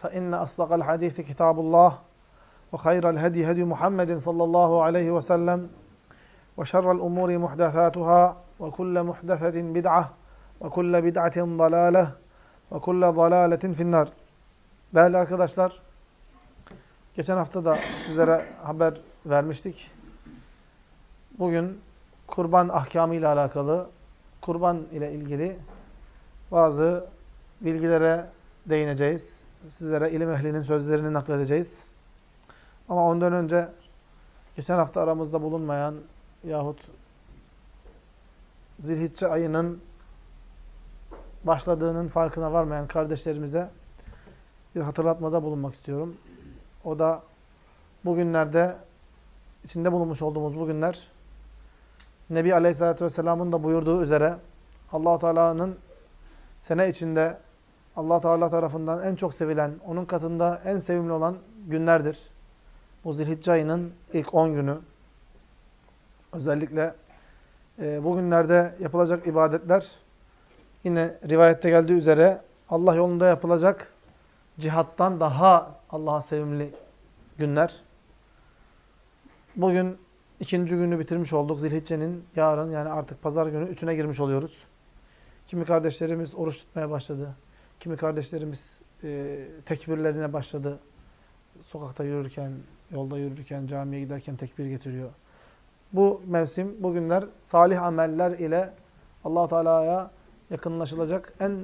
فإن أصدق الحديث كتاب الله وخير الهدي هدي محمد صلى الله عليه وسلم وشر الأمور محدثاتها وكل محدثة بدعة وكل بدعة ضلالة وكل ضلالة في النار Değerli arkadaşlar, geçen hafta da sizlere haber vermiştik. Bugün kurban ahkamı ile alakalı, kurban ile ilgili bazı bilgilere değineceğiz. Sizlere ilim ehlinin sözlerini nakledeceğiz. Ama ondan önce geçen hafta aramızda bulunmayan yahut Zilhicce ayının başladığının farkına varmayan kardeşlerimize bir hatırlatmada bulunmak istiyorum. O da bugünlerde içinde bulunmuş olduğumuz bugünler Nebi Aleyhisselatü Vesselam'ın da buyurduğu üzere allah Teala'nın sene içinde allah Teala tarafından en çok sevilen, onun katında en sevimli olan günlerdir. Bu Zilhicce ayının ilk 10 günü. Özellikle e, bugünlerde yapılacak ibadetler yine rivayette geldiği üzere Allah yolunda yapılacak cihattan daha Allah'a sevimli günler. Bugün ikinci günü bitirmiş olduk. Zilhicce'nin yarın yani artık pazar günü üçüne girmiş oluyoruz. Kimi kardeşlerimiz oruç tutmaya başladı. Kimi kardeşlerimiz e, tekbirlerine başladı. Sokakta yürürken, yolda yürürken, camiye giderken tekbir getiriyor. Bu mevsim, bugünler salih ameller ile allah Teala'ya yakınlaşılacak en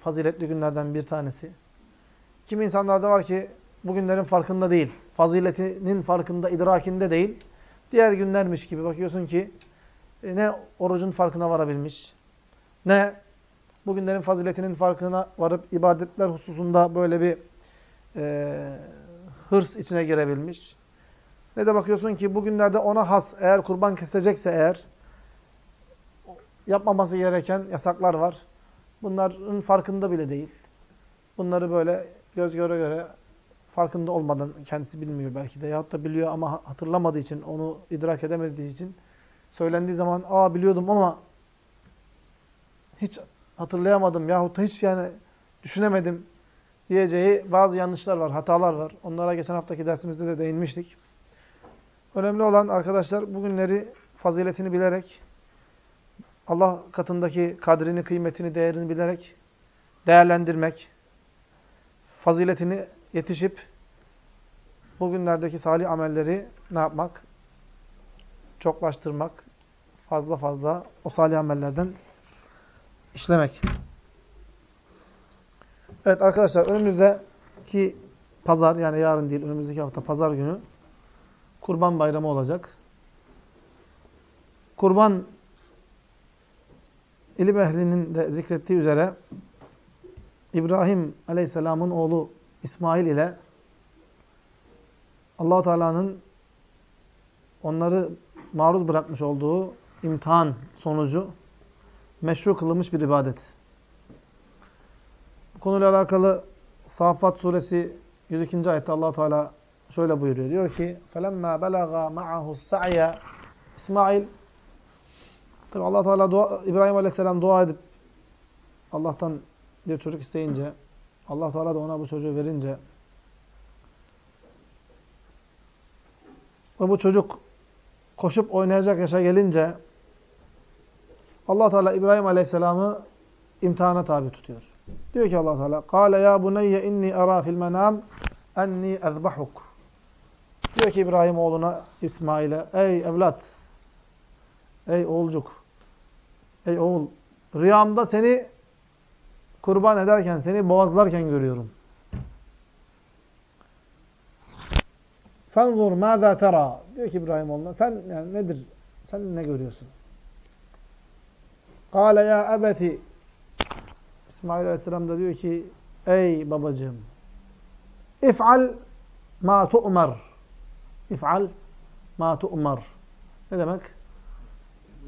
faziletli günlerden bir tanesi. Kimi insanlarda var ki bugünlerin farkında değil. Faziletinin farkında, idrakinde değil. Diğer günlermiş gibi bakıyorsun ki e, ne orucun farkına varabilmiş, ne bugünlerin faziletinin farkına varıp ibadetler hususunda böyle bir e, hırs içine girebilmiş. Ne de bakıyorsun ki bugünlerde ona has, eğer kurban kesecekse eğer, yapmaması gereken yasaklar var. Bunların farkında bile değil. Bunları böyle göz göre göre farkında olmadan kendisi bilmiyor belki de yahut da biliyor ama hatırlamadığı için, onu idrak edemediği için söylendiği zaman aa biliyordum ama hiç hatırlayamadım yahut hiç yani düşünemedim diyeceği bazı yanlışlar var, hatalar var. Onlara geçen haftaki dersimizde de değinmiştik. Önemli olan arkadaşlar bugünleri faziletini bilerek Allah katındaki kadrini, kıymetini, değerini bilerek değerlendirmek, faziletini yetişip bugünlerdeki salih amelleri ne yapmak? Çoklaştırmak, fazla fazla o salih amellerden işlemek. Evet arkadaşlar önümüzdeki pazar yani yarın değil önümüzdeki hafta pazar günü Kurban Bayramı olacak. Kurban ilim ehlinin de zikrettiği üzere İbrahim Aleyhisselam'ın oğlu İsmail ile allah Teala'nın onları maruz bırakmış olduğu imtihan sonucu meşru kılınmış bir ibadet. Bu konuyla alakalı Safat suresi 102. ayette allah Teala şöyle buyuruyor. Diyor ki فَلَمَّا بَلَغَا مَعَهُ السَّعْيَ İsmail Tabi allah Teala dua, İbrahim Aleyhisselam dua edip Allah'tan bir çocuk isteyince allah Teala da ona bu çocuğu verince ve bu çocuk koşup oynayacak yaşa gelince allah Teala İbrahim Aleyhisselam'ı imtihana tabi tutuyor. Diyor ki allah Teala: "Kâle ya buneyye inni ara fil menam enni ezbahuk." Diyor ki İbrahim oğluna İsmail'e ey evlat ey oğulcuk ey oğul rüyamda seni kurban ederken seni boğazlarken görüyorum. Fenzur mâzâ tera. Diyor ki İbrahim oğluna sen yani nedir? Sen ne görüyorsun? Kâle ya ebeti İsmail Aleyhisselam da diyor ki ey babacığım if'al ma tu'mar if'al ma tu'mar ne demek?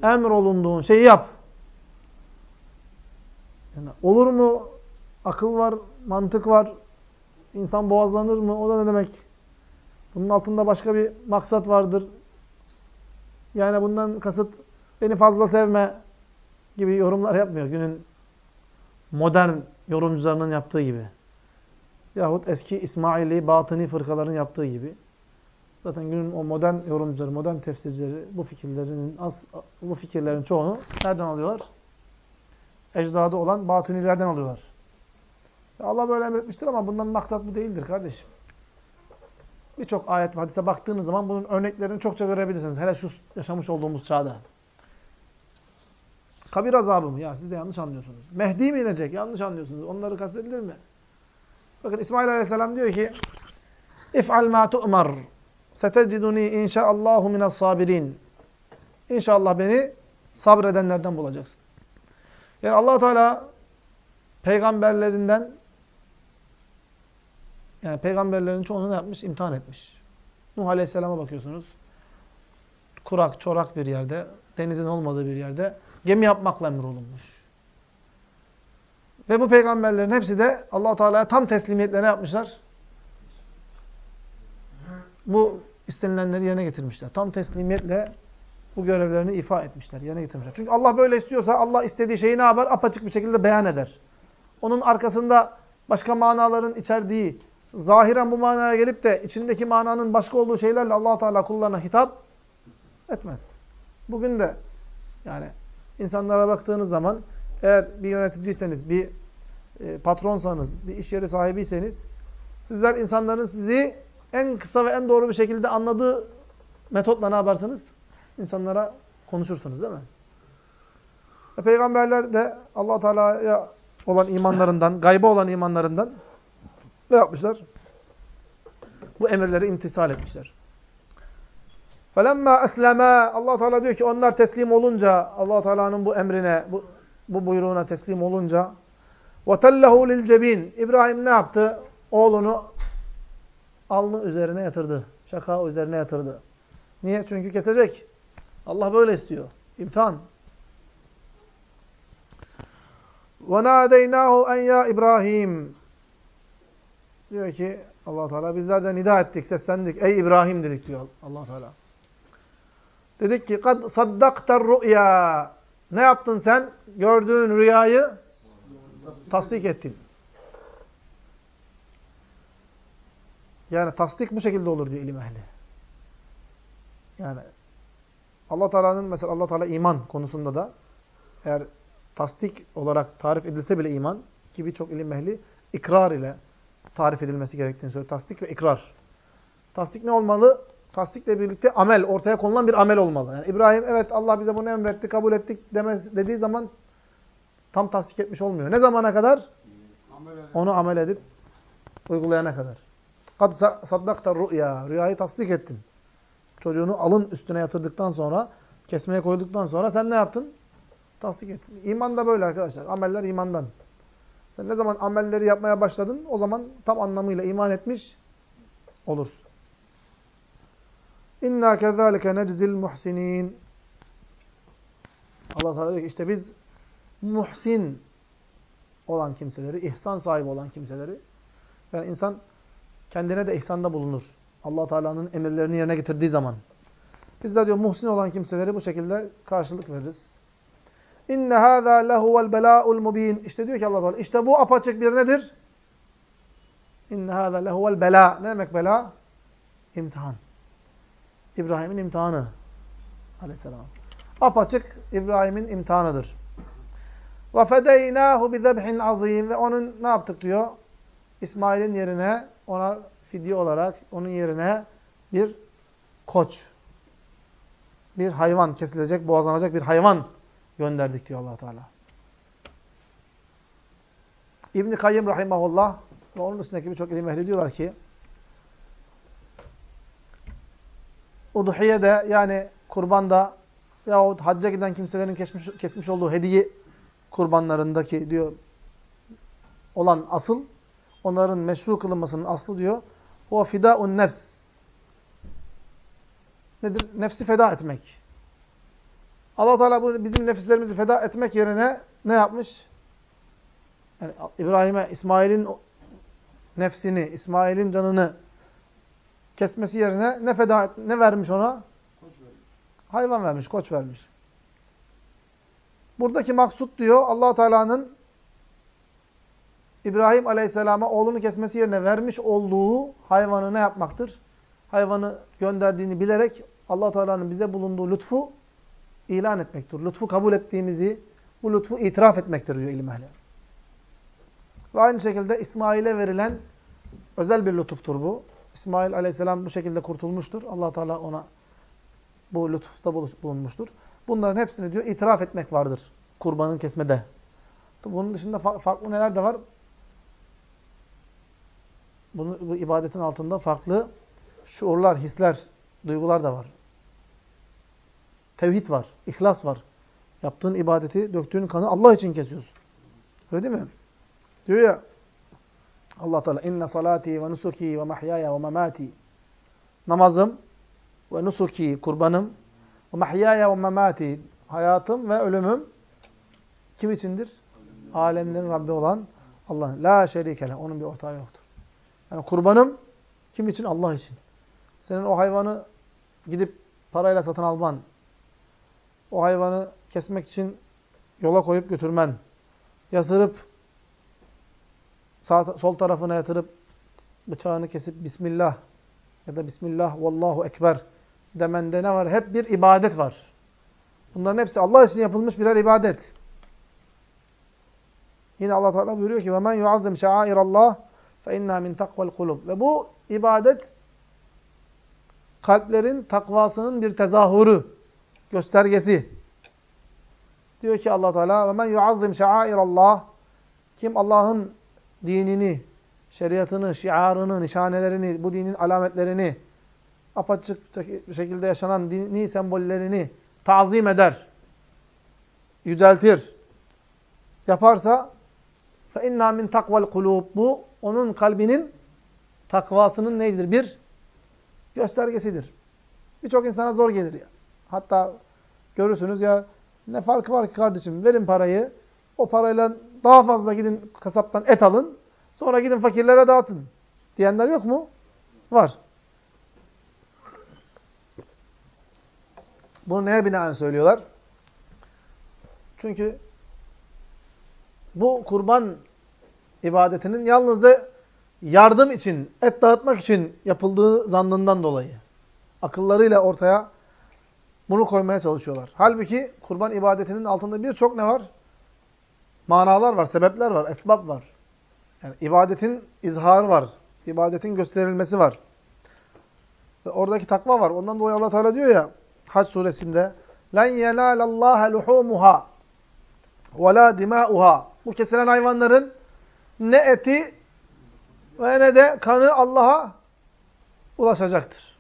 Emrolunduğun şeyi yap. Yani olur mu? Akıl var, mantık var. İnsan boğazlanır mı? O da ne demek? Bunun altında başka bir maksat vardır. Yani bundan kasıt beni fazla sevme gibi yorumlar yapmıyor. Günün modern yorumcularının yaptığı gibi. Yahut eski İsmaili, batıni fırkaların yaptığı gibi. Zaten günün o modern yorumcuları, modern tefsircileri bu fikirlerin az bu fikirlerin çoğunu nereden alıyorlar? Ecdadı olan batınilerden alıyorlar. Allah böyle emretmiştir ama bundan maksat bu değildir kardeşim. Birçok ayet ve hadise baktığınız zaman bunun örneklerini çokça görebilirsiniz. Hele şu yaşamış olduğumuz çağda. Kabir azabı mı? Ya siz de yanlış anlıyorsunuz. Mehdi mi inecek? Yanlış anlıyorsunuz. Onları kastedilir mi? Bakın İsmail Aleyhisselam diyor ki İf'al ma tu'mar seteciduni inşaallahu minas sabirin. İnşallah beni sabredenlerden bulacaksın. Yani allah Teala peygamberlerinden yani peygamberlerin çoğunu yapmış? İmtihan etmiş. Nuh Aleyhisselam'a bakıyorsunuz. Kurak, çorak bir yerde, denizin olmadığı bir yerde gemi yapmakla emrolunmuş. Ve bu peygamberlerin hepsi de allah Teala'ya tam teslimiyetle ne yapmışlar? Bu istenilenleri yerine getirmişler. Tam teslimiyetle bu görevlerini ifa etmişler, yerine getirmişler. Çünkü Allah böyle istiyorsa Allah istediği şeyi ne yapar? Apaçık bir şekilde beyan eder. Onun arkasında başka manaların içerdiği, zahiren bu manaya gelip de içindeki mananın başka olduğu şeylerle allah Teala kullarına hitap etmez. Bugün de yani insanlara baktığınız zaman eğer bir yöneticiyseniz, bir e, patronsanız, bir iş yeri sahibiyseniz sizler insanların sizi en kısa ve en doğru bir şekilde anladığı metotla ne yaparsınız? İnsanlara konuşursunuz değil mi? E, peygamberler de allah Teala'ya olan imanlarından, gayba olan imanlarından ne yapmışlar? Bu emirleri imtisal etmişler. Felemma esleme Allah Teala diyor ki onlar teslim olunca Allah Teala'nın bu emrine bu, bu buyruğuna teslim olunca Vatellehu lil cebin. İbrahim ne yaptı? Oğlunu alnı üzerine yatırdı. Şaka üzerine yatırdı. Niye? Çünkü kesecek. Allah böyle istiyor. İmtihan. Ve nadeynahu en ya İbrahim. Diyor ki Allah Teala bizler de nida ettik, seslendik. Ey İbrahim dedik diyor Allah Teala. Dedik ki kad saddaktar ru'ya. Ne yaptın sen? Gördüğün rüyayı tasdik ettin. Yani tasdik bu şekilde olur diyor ilim ehli. Yani Allah Teala'nın mesela Allah Teala iman konusunda da eğer tasdik olarak tarif edilse bile iman ki birçok ilim ehli ikrar ile tarif edilmesi gerektiğini söylüyor. Tasdik ve ikrar. Tasdik ne olmalı? Tasdikle birlikte amel, ortaya konulan bir amel olmalı. Yani İbrahim evet Allah bize bunu emretti, kabul ettik demez, dediği zaman tam tasdik etmiş olmuyor. Ne zamana kadar? Onu amel edip uygulayana kadar. Kad saddakta rüya. Rüyayı tasdik ettin. Çocuğunu alın üstüne yatırdıktan sonra, kesmeye koyduktan sonra sen ne yaptın? Tasdik ettin. İman da böyle arkadaşlar. Ameller imandan. Sen ne zaman amelleri yapmaya başladın, o zaman tam anlamıyla iman etmiş olursun. İnna kezalike neczil muhsinin. Allah Teala diyor ki işte biz muhsin olan kimseleri, ihsan sahibi olan kimseleri yani insan kendine de ihsanda bulunur. Allah Teala'nın emirlerini yerine getirdiği zaman. Biz de diyor muhsin olan kimseleri bu şekilde karşılık veririz. İnne hâzâ lehuvel belâul mubîn. İşte diyor ki Allah Teala işte bu apaçık bir nedir? İnne hâzâ lehuvel belâ. Ne demek belâ? İmtihan. İbrahim'in imtihanı. Aleyhisselam. Apaçık İbrahim'in imtihanıdır. Ve fedeynâhu bi zebhin azîm. Ve onun ne yaptık diyor? İsmail'in yerine ona fidye olarak onun yerine bir koç, bir hayvan kesilecek, boğazlanacak bir hayvan gönderdik diyor allah Teala. İbn-i Kayyım Rahimahullah ve onun dışındaki birçok ilim ehli diyorlar ki Udhiye'de yani kurbanda yahut hacca giden kimselerin kesmiş, kesmiş olduğu hediye kurbanlarındaki diyor olan asıl onların meşru kılınmasının aslı diyor o fida'un nefs nedir? Nefsi feda etmek. allah Teala bu bizim nefislerimizi feda etmek yerine ne yapmış? Yani İbrahim'e İsmail'in nefsini, İsmail'in canını kesmesi yerine ne feda et, ne vermiş ona? Hayvan vermiş, koç vermiş. Buradaki maksut diyor Allah Teala'nın İbrahim Aleyhisselam'a oğlunu kesmesi yerine vermiş olduğu hayvanı ne yapmaktır? Hayvanı gönderdiğini bilerek Allah Teala'nın bize bulunduğu lütfu ilan etmektir. Lütfu kabul ettiğimizi, bu lütfu itiraf etmektir diyor ilim ehli. Ve aynı şekilde İsmail'e verilen özel bir lütuftur bu. İsmail aleyhisselam bu şekilde kurtulmuştur. allah Teala ona bu lütufta bulunmuştur. Bunların hepsini diyor itiraf etmek vardır kurbanın kesmede. Bunun dışında farklı neler de var? Bunu, bu ibadetin altında farklı şuurlar, hisler, duygular da var. Tevhid var, ihlas var. Yaptığın ibadeti, döktüğün kanı Allah için kesiyorsun. Öyle değil mi? Diyor ya Allah Teala inne salati ve nusuki ve mahyaya ve mamati namazım ve nusuki kurbanım ve mahyaya ve mamati hayatım ve ölümüm kim içindir? Alemlerin Rabbi olan Allah. La şerikele. Onun bir ortağı yoktur. Yani kurbanım kim için? Allah için. Senin o hayvanı gidip parayla satın alman, o hayvanı kesmek için yola koyup götürmen, yatırıp sağ, sol tarafına yatırıp bıçağını kesip Bismillah ya da Bismillah Vallahu Ekber demende ne var? Hep bir ibadet var. Bunların hepsi Allah için yapılmış birer ibadet. Yine Allah Teala buyuruyor ki: "Ve men yuazzim şa'airallah fe inna min takval kulub." Ve bu ibadet kalplerin takvasının bir tezahürü, göstergesi. Diyor ki Allah Teala: "Ve men yuazzim şa'airallah" Kim Allah'ın dinini, şeriatını, şiarını, nişanelerini, bu dinin alametlerini, apaçık bir şekilde yaşanan dini sembollerini tazim eder, yüceltir, yaparsa فَاِنَّا مِنْ takval kulub Bu, onun kalbinin takvasının neydir? Bir göstergesidir. Birçok insana zor gelir ya. Hatta görürsünüz ya ne farkı var ki kardeşim verin parayı o parayla daha fazla gidin kasaptan et alın. Sonra gidin fakirlere dağıtın. Diyenler yok mu? Var. Bunu neye binaen söylüyorlar? Çünkü bu kurban ibadetinin yalnızca yardım için, et dağıtmak için yapıldığı zannından dolayı. Akıllarıyla ortaya bunu koymaya çalışıyorlar. Halbuki kurban ibadetinin altında birçok ne var? Manalar var, sebepler var, esbab var. Yani ibadetin izharı var. ibadetin gösterilmesi var. Ve oradaki takva var. Ondan dolayı Allah Teala diyor ya Hac suresinde "Len yenalallaha luhumuha ve la dimauha." Bu kesilen hayvanların ne eti ve ne de kanı Allah'a ulaşacaktır.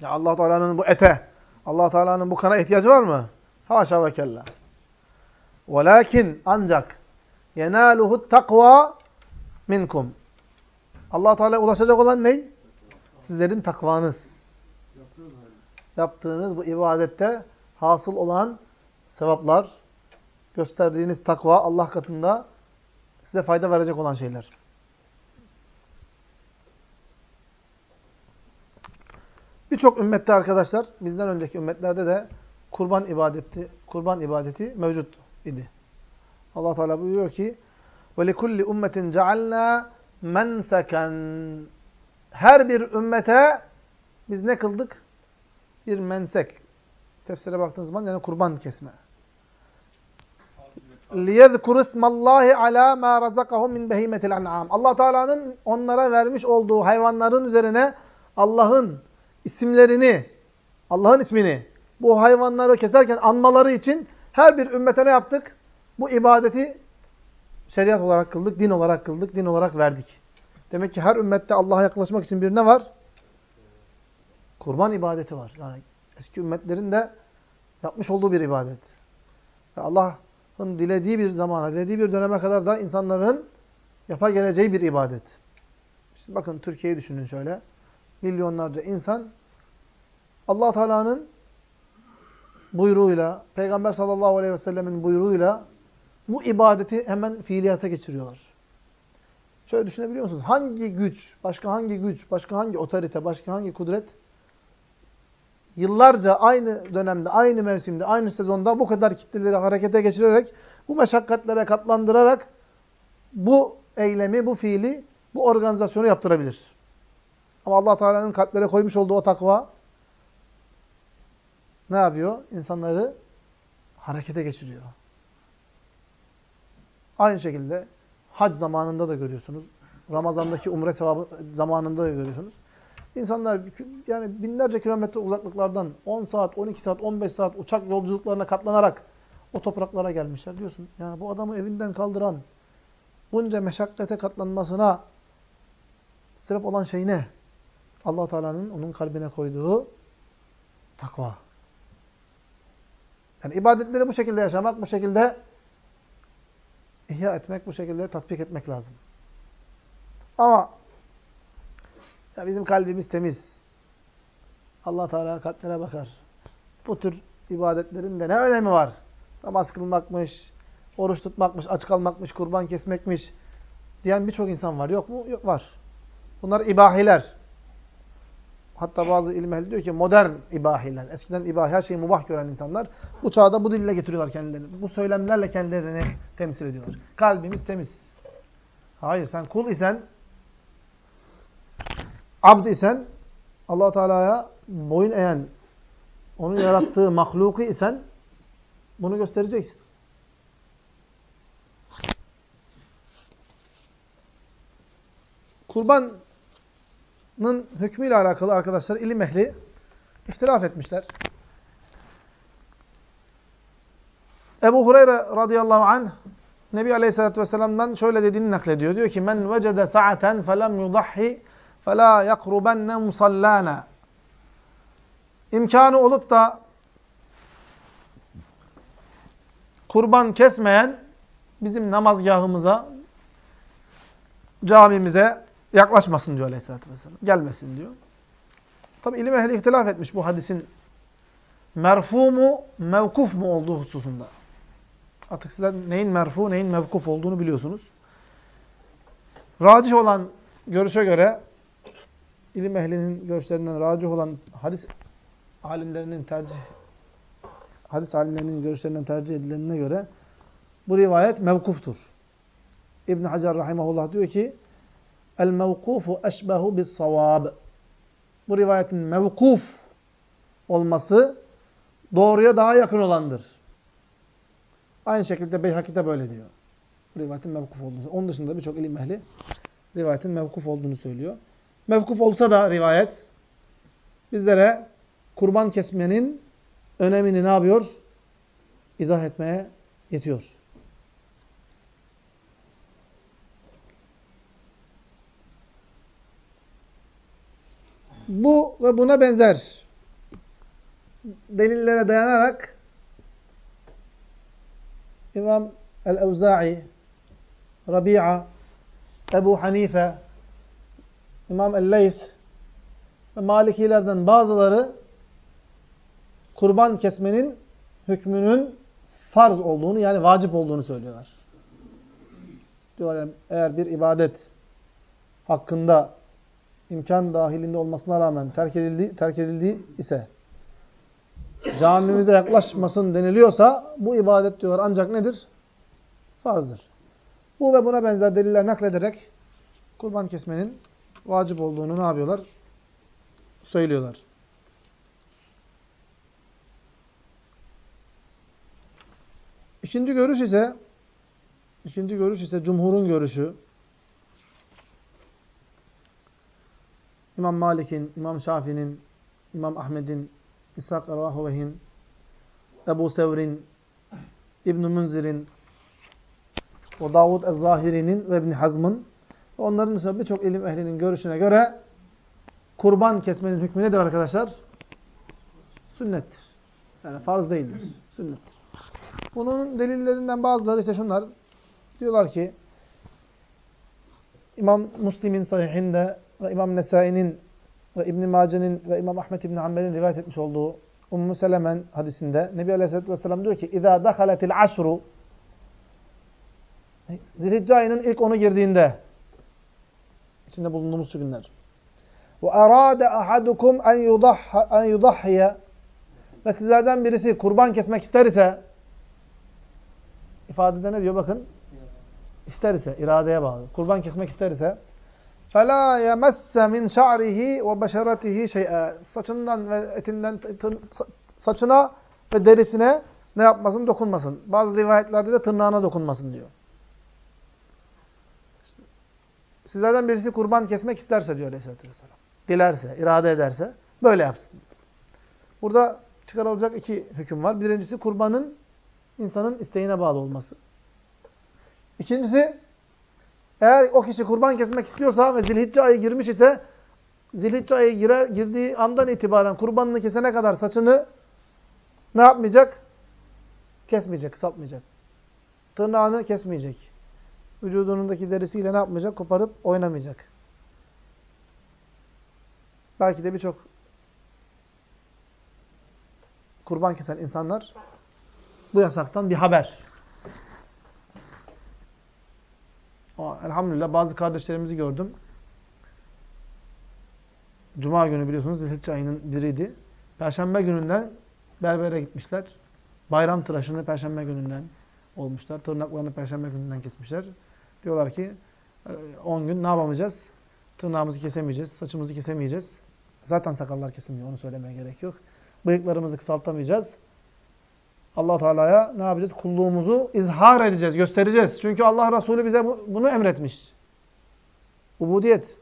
Ya Allah Teala'nın bu ete, Allah Teala'nın bu kana ihtiyacı var mı? Haşa ve kella. Velakin ancak yenaluhu takva minkum. Allah Teala ulaşacak olan ne? Sizlerin takvanız. Yaptığınız bu ibadette hasıl olan sevaplar, gösterdiğiniz takva Allah katında size fayda verecek olan şeyler. Birçok ümmette arkadaşlar, bizden önceki ümmetlerde de kurban ibadeti, kurban ibadeti mevcut idi. Allah Teala buyuruyor ki: "Ve likulli ummetin cealna menseken." Her bir ümmete biz ne kıldık? Bir mensek. Tefsire baktığınız zaman yani kurban kesme. لِيَذْكُرُ اسْمَ اللّٰهِ عَلَى مَا رَزَقَهُمْ مِنْ بَهِيمَةِ الْاَنْعَامِ Allah Teala'nın onlara vermiş olduğu hayvanların üzerine Allah'ın isimlerini, Allah'ın ismini bu hayvanları keserken anmaları için her bir ümmete ne yaptık? Bu ibadeti şeriat olarak kıldık, din olarak kıldık, din olarak verdik. Demek ki her ümmette Allah'a yaklaşmak için bir ne var? Kurban ibadeti var. Yani eski ümmetlerin de yapmış olduğu bir ibadet. Allah'ın dilediği bir zamana, dilediği bir döneme kadar da insanların yapa geleceği bir ibadet. Şimdi bakın Türkiye'yi düşünün şöyle. Milyonlarca insan allah Teala'nın buyruğuyla, Peygamber sallallahu aleyhi ve sellemin buyruğuyla bu ibadeti hemen fiiliyata geçiriyorlar. Şöyle düşünebiliyor musunuz? Hangi güç, başka hangi güç, başka hangi otorite, başka hangi kudret yıllarca aynı dönemde, aynı mevsimde, aynı sezonda bu kadar kitleleri harekete geçirerek, bu meşakkatlere katlandırarak bu eylemi, bu fiili, bu organizasyonu yaptırabilir. Ama allah Teala'nın kalplere koymuş olduğu o takva ne yapıyor? İnsanları harekete geçiriyor. Aynı şekilde hac zamanında da görüyorsunuz. Ramazandaki umre sevabı zamanında da görüyorsunuz. İnsanlar yani binlerce kilometre uzaklıklardan 10 saat, 12 saat, 15 saat uçak yolculuklarına katlanarak o topraklara gelmişler diyorsun. Yani bu adamı evinden kaldıran, bunca meşakkate katlanmasına sebep olan şey ne? allah Teala'nın onun kalbine koyduğu takva. Yani ibadetleri bu şekilde yaşamak, bu şekilde ihya etmek, bu şekilde tatbik etmek lazım. Ama ya bizim kalbimiz temiz. Allah Teala kalplere bakar. Bu tür ibadetlerin de ne önemi var? Namaz kılmakmış, oruç tutmakmış, aç kalmakmış, kurban kesmekmiş diyen birçok insan var. Yok mu? Yok var. Bunlar ibahiler. Hatta bazı ilim ehli diyor ki modern ibahiler. Eskiden ibahi her şeyi mubah gören insanlar bu çağda bu dille getiriyorlar kendilerini. Bu söylemlerle kendilerini temsil ediyorlar. Kalbimiz temiz. Hayır sen kul isen abd isen allah Teala'ya boyun eğen onun yarattığı mahluku isen bunu göstereceksin. Kur'an'ın hükmüyle alakalı arkadaşlar ilim ehli ihtilaf etmişler. Ebu Hureyre radıyallahu anh Nebi Aleyhisselatü Vesselam'dan şöyle dediğini naklediyor. Diyor ki men vecede sa'aten felem yudahhi fela yakrubenne musallana. İmkanı olup da kurban kesmeyen bizim namazgahımıza, camimize yaklaşmasın diyor Aleyhisselatü Vesselam. Gelmesin diyor. Tabi ilim ehli ihtilaf etmiş bu hadisin merfu mu, mevkuf mu olduğu hususunda. Artık sizler neyin merfu, neyin mevkuf olduğunu biliyorsunuz. Racih olan görüşe göre ilim ehlinin görüşlerinden racih olan hadis alimlerinin tercih hadis alimlerinin görüşlerinden tercih edilenine göre bu rivayet mevkuftur. İbn Hacer rahimehullah diyor ki el mevkufu eşbehu bis savab. Bu rivayetin mevkuf olması doğruya daha yakın olandır. Aynı şekilde Beyhaki'de böyle diyor. Rivayetin mevkuf olduğunu. Onun dışında birçok ilim ehli rivayetin mevkuf olduğunu söylüyor mevkuf olsa da rivayet bizlere kurban kesmenin önemini ne yapıyor? İzah etmeye yetiyor. Bu ve buna benzer delillere dayanarak İmam el-Evza'i, Rabi'a, Ebu Hanife İmam el-Leys ve Malikilerden bazıları kurban kesmenin hükmünün farz olduğunu yani vacip olduğunu söylüyorlar. Diyorlar eğer bir ibadet hakkında imkan dahilinde olmasına rağmen terk edildi, terk edildi ise camimize yaklaşmasın deniliyorsa bu ibadet diyorlar ancak nedir? Farzdır. Bu ve buna benzer deliller naklederek kurban kesmenin vacip olduğunu ne yapıyorlar? Söylüyorlar. İkinci görüş ise ikinci görüş ise cumhurun görüşü. İmam Malik'in, İmam Şafii'nin İmam Ahmed'in, İshak Rahuveh'in, Ebu Sevr'in, İbn-i Münzir'in, o Davud Ez-Zahiri'nin ve İbn Hazm'ın onların dışında birçok ilim ehlinin görüşüne göre kurban kesmenin hükmü nedir arkadaşlar? Sünnettir. Yani farz değildir. Sünnettir. Bunun delillerinden bazıları ise şunlar. Diyorlar ki İmam Müslim'in sahihinde ve İmam Nesai'nin ve İbn Mace'nin ve İmam Ahmed İbn Hanbel'in rivayet etmiş olduğu Ummu Selemen hadisinde Nebi Aleyhisselatü Vesselam diyor ki اِذَا دَخَلَتِ الْعَشْرُ Zilhicce ayının ilk onu girdiğinde içinde bulunduğumuz şu günler وَاَرَادَ أَحَدُكُمْ اَنْ يُضَحِّيَ Ve sizlerden birisi kurban kesmek ister ise ifadede ne diyor bakın ister ise, iradeye bağlı. Kurban kesmek ister ise فَلَا يَمَسَّ مِنْ شَعْرِهِ وَبَشَرَتِهِ شَيْئًا Saçından ve etinden, saçına ve derisine ne yapmasın? Dokunmasın. Bazı rivayetlerde de tırnağına dokunmasın diyor. Sizlerden birisi kurban kesmek isterse diyor Aleyhisselatü Vesselam. Dilerse, irade ederse böyle yapsın. Burada çıkarılacak iki hüküm var. Birincisi kurbanın insanın isteğine bağlı olması. İkincisi eğer o kişi kurban kesmek istiyorsa ve zilhicce ayı girmiş ise zilhicce ayı gire, girdiği andan itibaren kurbanını kesene kadar saçını ne yapmayacak? Kesmeyecek, kısaltmayacak. Tırnağını kesmeyecek. Vücudundaki derisiyle ne yapmayacak? Koparıp oynamayacak. Belki de birçok kurban kesen insanlar bu yasaktan bir haber. Elhamdülillah bazı kardeşlerimizi gördüm. Cuma günü biliyorsunuz Zilhicce ayının biriydi. Perşembe gününden berbere gitmişler. Bayram tıraşını Perşembe gününden olmuşlar. Tırnaklarını Perşembe gününden kesmişler. Diyorlar ki 10 e, gün ne yapamayacağız? Tırnağımızı kesemeyeceğiz, saçımızı kesemeyeceğiz. Zaten sakallar kesilmiyor, onu söylemeye gerek yok. Bıyıklarımızı kısaltamayacağız allah Teala'ya ne yapacağız? Kulluğumuzu izhar edeceğiz, göstereceğiz. Çünkü Allah Resulü bize bunu emretmiş. Ubudiyet.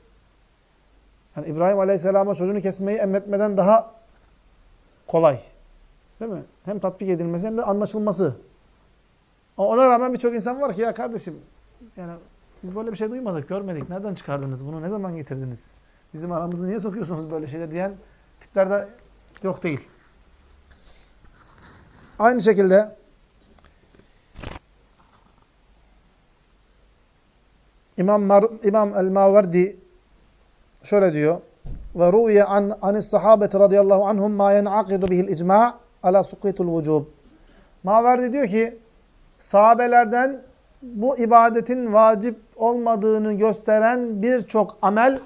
Yani İbrahim Aleyhisselam'a çocuğunu kesmeyi emretmeden daha kolay. Değil mi? Hem tatbik edilmesi hem de anlaşılması. Ama ona rağmen birçok insan var ki ya kardeşim yani biz böyle bir şey duymadık, görmedik. Nereden çıkardınız bunu? Ne zaman getirdiniz? Bizim aramızı niye sokuyorsunuz böyle şeyler diyen tiplerde yok değil. Aynı şekilde İmam Mar İmam el-Maverdi şöyle diyor: "Ve ru'ye an anis sahabeti radıyallahu anhum ma yen'akidu bihil icma' ala suqitul vücub." Maverdi diyor ki sahabelerden bu ibadetin vacip olmadığını gösteren birçok amel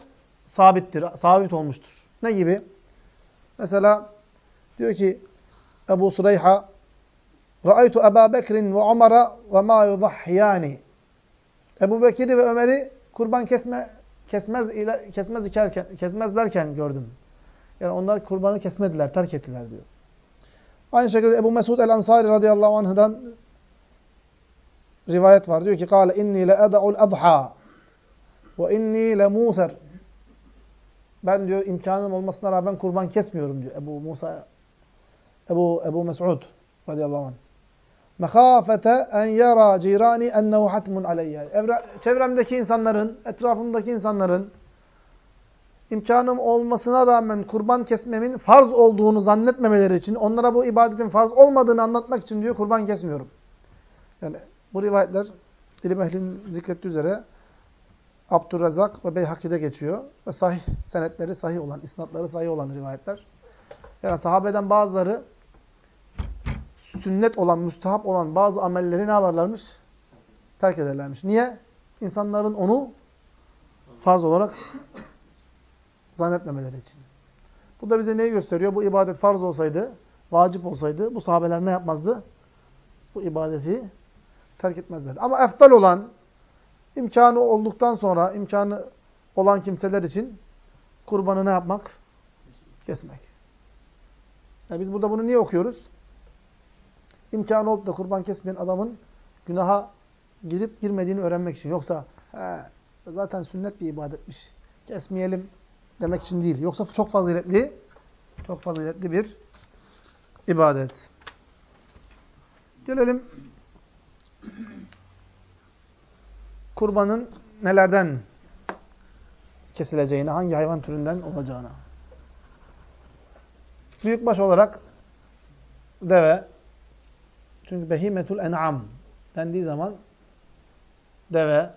sabittir, sabit olmuştur. Ne gibi? Mesela diyor ki Ebu Sureyha Ra'aytu Ebu Bekir'in ve Ömer'e ve ma yudahyani. Ebu Bekir'i ve Ömer'i kurban kesme kesmez kesmez ikerken kesmezlerken gördüm. Yani onlar kurbanı kesmediler, terk ettiler diyor. Aynı şekilde Ebu Mesud el-Ansari radıyallahu anh'dan rivayet var. Diyor ki: "Kâle inni le eda'ul adha ve inni le muser." Ben diyor imkanım olmasına rağmen kurban kesmiyorum diyor Ebu Musa Ebu Ebu Mesud radıyallahu anh. Mehafete en yara cirani ennehu hatmun aleyye. Çevremdeki insanların, etrafımdaki insanların imkanım olmasına rağmen kurban kesmemin farz olduğunu zannetmemeleri için, onlara bu ibadetin farz olmadığını anlatmak için diyor kurban kesmiyorum. Yani bu rivayetler ilim ehlinin zikrettiği üzere Abdurrazak ve Beyhaki'de geçiyor. Ve sahih senetleri sahih olan, isnatları sahih olan rivayetler. Yani sahabeden bazıları sünnet olan, müstahap olan bazı amelleri ne yaparlarmış? Terk ederlermiş. Niye? İnsanların onu farz olarak zannetmemeleri için. Bu da bize neyi gösteriyor? Bu ibadet farz olsaydı, vacip olsaydı bu sahabeler ne yapmazdı? Bu ibadeti terk etmezlerdi. Ama eftal olan, imkanı olduktan sonra, imkanı olan kimseler için kurbanı ne yapmak? Kesmek. Yani biz burada bunu niye okuyoruz? İmkanı olup da kurban kesmeyen adamın günaha girip girmediğini öğrenmek için. Yoksa he, zaten sünnet bir ibadetmiş. Kesmeyelim demek için değil. Yoksa çok faziletli, Çok faziletli bir ibadet. Gelelim kurbanın nelerden kesileceğine, hangi hayvan türünden olacağına. Büyükbaş olarak deve, çünkü behimetul en'am dendiği zaman deve,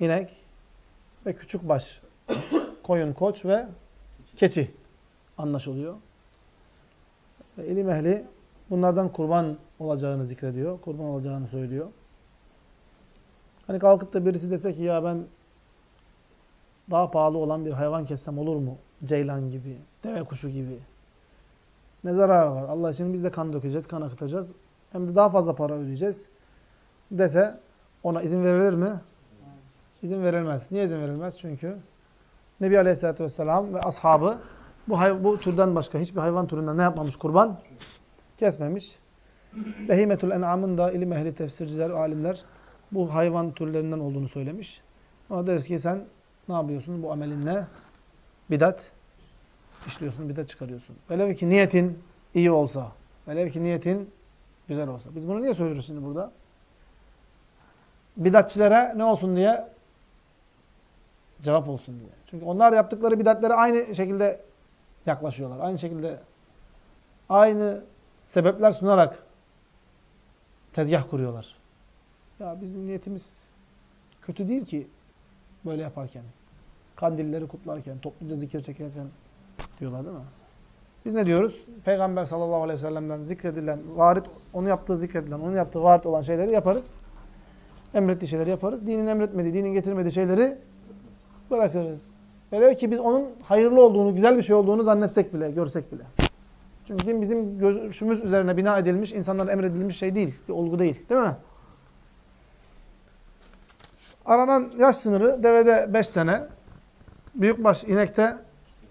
inek ve küçük baş, koyun, koç ve keçi anlaşılıyor. Ve ehli bunlardan kurban olacağını zikrediyor. Kurban olacağını söylüyor. Hani kalkıp da birisi dese ki ya ben daha pahalı olan bir hayvan kessem olur mu? Ceylan gibi, deve kuşu gibi. Ne zararı var? Allah için biz de kan dökeceğiz, kan akıtacağız. Hem de daha fazla para ödeyeceğiz. Dese ona izin verilir mi? İzin verilmez. Niye izin verilmez? Çünkü Nebi Aleyhisselatü Vesselam ve ashabı bu, bu türden başka hiçbir hayvan türünden ne yapmamış? Kurban kesmemiş. Behimetül en'amın da ilim ehli tefsirciler, alimler bu hayvan türlerinden olduğunu söylemiş. Ama deriz ki sen ne yapıyorsun bu amelinle? Bidat işliyorsun, bidat çıkarıyorsun. Velev ki niyetin iyi olsa, velev ki niyetin güzel olsa. Biz bunu niye söylüyoruz şimdi burada? Bidatçilere ne olsun diye? Cevap olsun diye. Çünkü onlar yaptıkları bidatlere aynı şekilde yaklaşıyorlar. Aynı şekilde aynı sebepler sunarak tezgah kuruyorlar. Ya bizim niyetimiz kötü değil ki böyle yaparken. Kandilleri kutlarken, topluca zikir çekerken diyorlar değil mi? Biz ne diyoruz? Peygamber sallallahu aleyhi ve sellem'den zikredilen, varit, onu yaptığı zikredilen, onun yaptığı varit olan şeyleri yaparız. Emrettiği şeyleri yaparız. Dinin emretmediği, dinin getirmediği şeyleri bırakırız. Velev ki biz onun hayırlı olduğunu, güzel bir şey olduğunu zannetsek bile, görsek bile. Çünkü din bizim görüşümüz üzerine bina edilmiş, insanlara emredilmiş şey değil, bir olgu değil. Değil mi? Aranan yaş sınırı devede 5 sene, büyükbaş inekte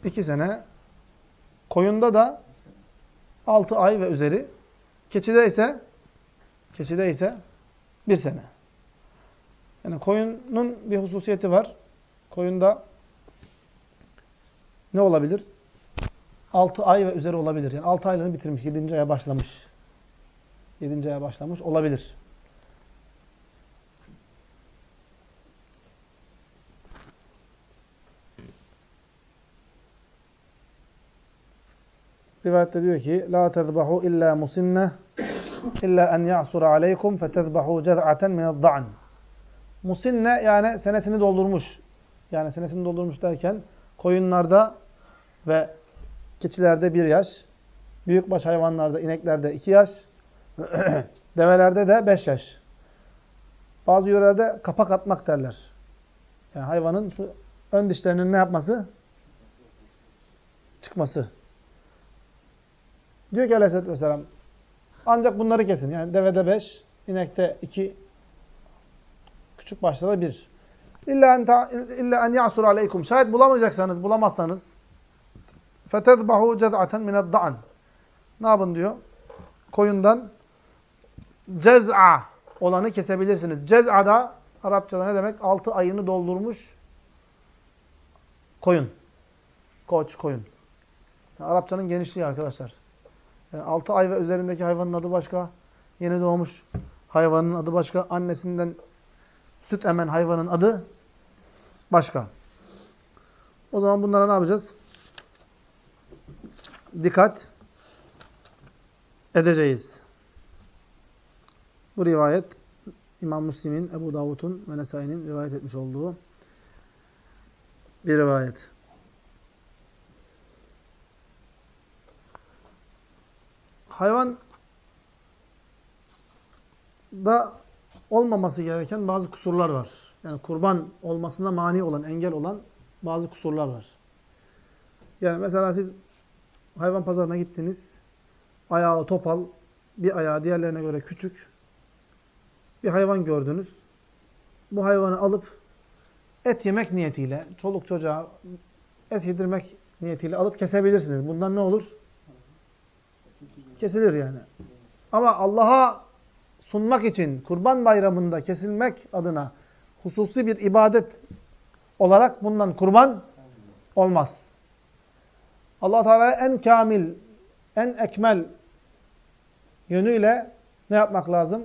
2 sene, koyunda da 6 ay ve üzeri, keçide ise keçide ise 1 sene. Yani koyunun bir hususiyeti var. Koyunda ne olabilir? 6 ay ve üzeri olabilir. Yani 6 aylığını bitirmiş, 7. aya başlamış. 7. aya başlamış olabilir. Rivayette diyor ki: "La tezbahu illa musinne illa en ya'sura aleykum fetezbahu cez'aten mined da'n." Musinne yani senesini doldurmuş. Yani senesini doldurmuş derken koyunlarda ve keçilerde bir yaş, büyükbaş hayvanlarda, ineklerde iki yaş, develerde de beş yaş. Bazı yörelerde kapak atmak derler. Yani hayvanın şu ön dişlerinin ne yapması? Çıkması. Diyor ki aleyhissalatü vesselam, ancak bunları kesin. Yani devede beş, inekte iki, küçük başta da bir. İlla en, illa en ya'sur aleykum. Şayet bulamayacaksanız, bulamazsanız fetezbahu cez'aten mined da'an. Ne yapın diyor? Koyundan cez'a olanı kesebilirsiniz. Cez'a da Arapçada ne demek? Altı ayını doldurmuş koyun. Koç, koyun. Arapçanın genişliği arkadaşlar. Yani 6 ay ve üzerindeki hayvanın adı başka. Yeni doğmuş hayvanın adı başka. Annesinden süt emen hayvanın adı başka. O zaman bunlara ne yapacağız? Dikkat edeceğiz. Bu rivayet İmam Müslim'in, Ebu Davud'un ve Nesai'nin rivayet etmiş olduğu bir rivayet. Hayvan da olmaması gereken bazı kusurlar var. Yani kurban olmasına mani olan, engel olan bazı kusurlar var. Yani mesela siz hayvan pazarına gittiniz, ayağı topal, bir ayağı diğerlerine göre küçük bir hayvan gördünüz. Bu hayvanı alıp et yemek niyetiyle, çoluk çocuğa et yedirmek niyetiyle alıp kesebilirsiniz. Bundan ne olur? Kesilir yani. Ama Allah'a sunmak için kurban bayramında kesilmek adına hususi bir ibadet olarak bundan kurban olmaz. allah Teala en kamil, en ekmel yönüyle ne yapmak lazım?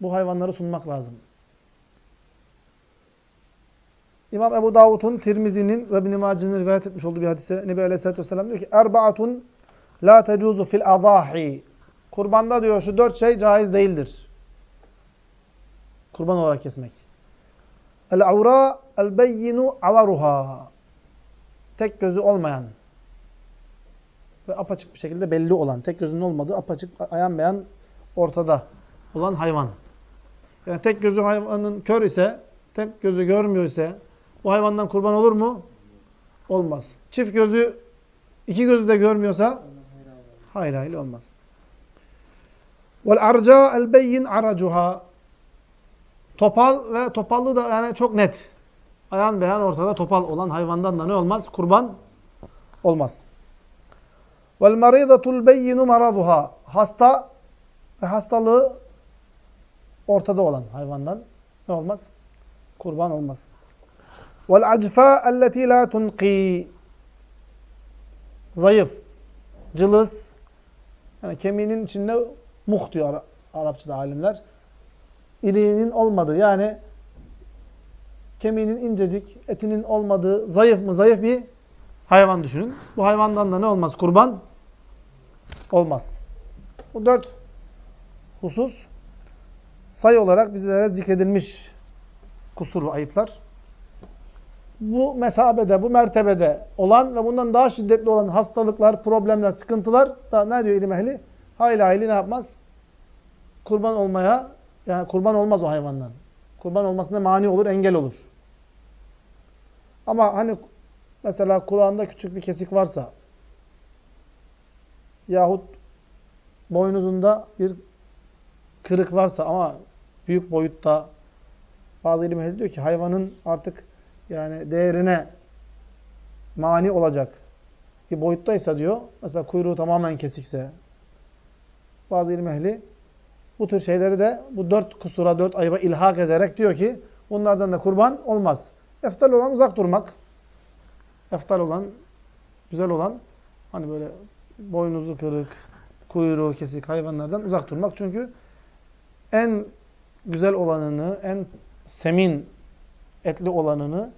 Bu hayvanları sunmak lazım. İmam Ebu Davud'un, Tirmizi'nin ve İbn-i Maci'nin rivayet etmiş olduğu bir hadise Nebi Aleyhisselatü Vesselam diyor ki Erbaatun la tecuzu fil adahi Kurbanda diyor şu dört şey caiz değildir. Kurban olarak kesmek. El-avra el-beyyinu avaruha Tek gözü olmayan ve apaçık bir şekilde belli olan, tek gözünün olmadığı apaçık, ayan beyan ortada olan hayvan. Yani tek gözü hayvanın kör ise, tek gözü görmüyor ise bu hayvandan kurban olur mu? Olmaz. Çift gözü, iki gözü de görmüyorsa hayır hayır olmaz. Vel arca el beyyin aracuha Topal ve topallı da yani çok net. Ayan beyan ortada topal olan hayvandan da ne olmaz? Kurban olmaz. Vel maridatul beyyinu maraduha. Hasta ve hastalığı ortada olan hayvandan ne olmaz? Kurban olmaz. Vel acfa elleti la tunqi. Zayıf, cılız, yani kemiğinin içinde muh diyor Arapçada alimler. İriğinin olmadığı yani kemiğinin incecik, etinin olmadığı, zayıf mı zayıf bir hayvan düşünün. Bu hayvandan da ne olmaz? Kurban olmaz. Bu dört husus sayı olarak bizlere zikredilmiş kusur ve ayıplar. Bu mesabede, bu mertebede olan ve bundan daha şiddetli olan hastalıklar, problemler, sıkıntılar da ne diyor ilim ehli? Hayli hayli ne yapmaz? Kurban olmaya, yani kurban olmaz o hayvandan. Kurban olmasına mani olur, engel olur. Ama hani mesela kulağında küçük bir kesik varsa yahut boynuzunda bir kırık varsa ama büyük boyutta bazı ilim ehli diyor ki hayvanın artık yani değerine mani olacak bir boyuttaysa diyor mesela kuyruğu tamamen kesikse bazı ilim ehli bu tür şeyleri de bu dört kusura, dört ayıba ilhak ederek diyor ki bunlardan da kurban olmaz. Eftal olan uzak durmak. Eftal olan, güzel olan hani böyle boynuzu kırık, kuyruğu kesik hayvanlardan uzak durmak. Çünkü en güzel olanını, en semin etli olanını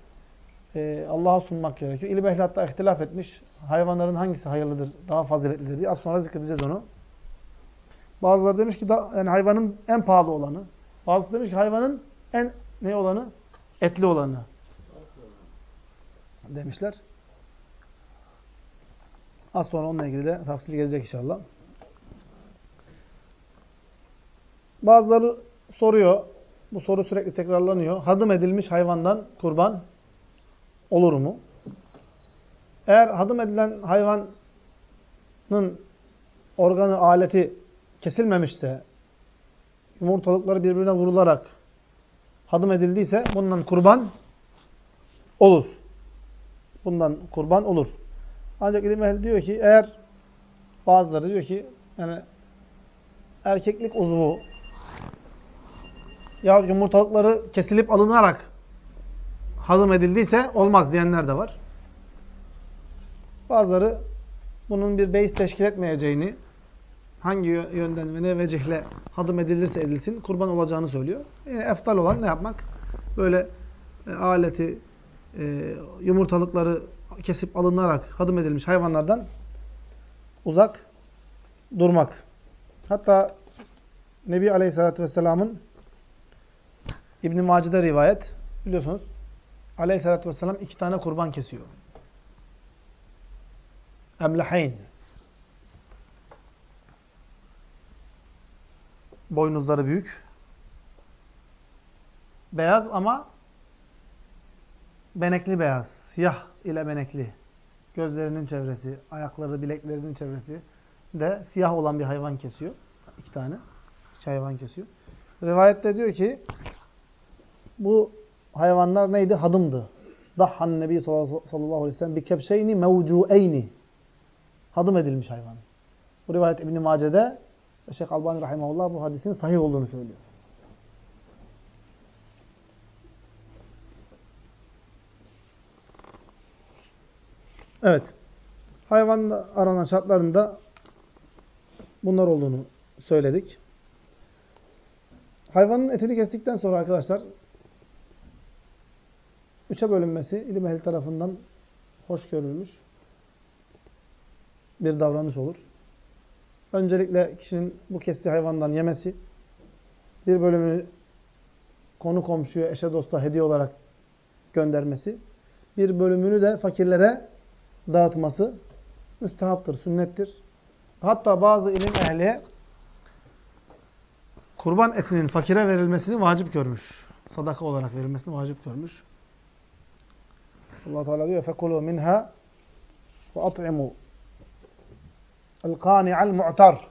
e, Allah'a sunmak gerekiyor. İlim ehli hatta ihtilaf etmiş. Hayvanların hangisi hayırlıdır, daha faziletlidir diye. Az sonra zikredeceğiz onu. Bazıları demiş ki da, yani hayvanın en pahalı olanı. Bazısı demiş ki hayvanın en ne olanı? Etli olanı. Demişler. Az sonra onunla ilgili de tafsil gelecek inşallah. Bazıları soruyor. Bu soru sürekli tekrarlanıyor. Hadım edilmiş hayvandan kurban olur mu? Eğer hadım edilen hayvanın organı, aleti kesilmemişse, yumurtalıkları birbirine vurularak hadım edildiyse bundan kurban olur. Bundan kurban olur. Ancak ilim ehli diyor ki eğer bazıları diyor ki yani erkeklik uzvu yahut yumurtalıkları kesilip alınarak hadım edildiyse olmaz diyenler de var. Bazıları bunun bir beis teşkil etmeyeceğini hangi yönden ve ne vecihle hadım edilirse edilsin kurban olacağını söylüyor. Yani eftal olan ne yapmak? Böyle e, aleti, e, yumurtalıkları kesip alınarak hadım edilmiş hayvanlardan uzak durmak. Hatta Nebi Aleyhisselatü Vesselam'ın İbn-i Maci'de rivayet biliyorsunuz Aleyhisselatü Vesselam iki tane kurban kesiyor. Emlahayn Boynuzları büyük. Beyaz ama benekli beyaz. Siyah ile benekli. Gözlerinin çevresi, ayakları, bileklerinin çevresi de siyah olan bir hayvan kesiyor. İki tane. İki hayvan kesiyor. Rivayette diyor ki bu hayvanlar neydi? Hadımdı. Dahhan Nebi sallallahu aleyhi ve sellem bi kebşeyni mevcueyni. Hadım edilmiş hayvan. Bu rivayet İbn-i Mace'de Şeyh Albani Rahimahullah bu hadisin sahih olduğunu söylüyor. Evet. Hayvan aranan şartlarında bunlar olduğunu söyledik. Hayvanın etini kestikten sonra arkadaşlar üçe bölünmesi ilim ehli tarafından hoş görülmüş bir davranış olur. Öncelikle kişinin bu kestiği hayvandan yemesi, bir bölümünü konu komşuya, eşe dosta hediye olarak göndermesi, bir bölümünü de fakirlere dağıtması müstehaptır, sünnettir. Hatta bazı ilim ehli kurban etinin fakire verilmesini vacip görmüş. Sadaka olarak verilmesini vacip görmüş. Allah Teala diyor fekulu minha ve at'imu el-qani'al mu'tar.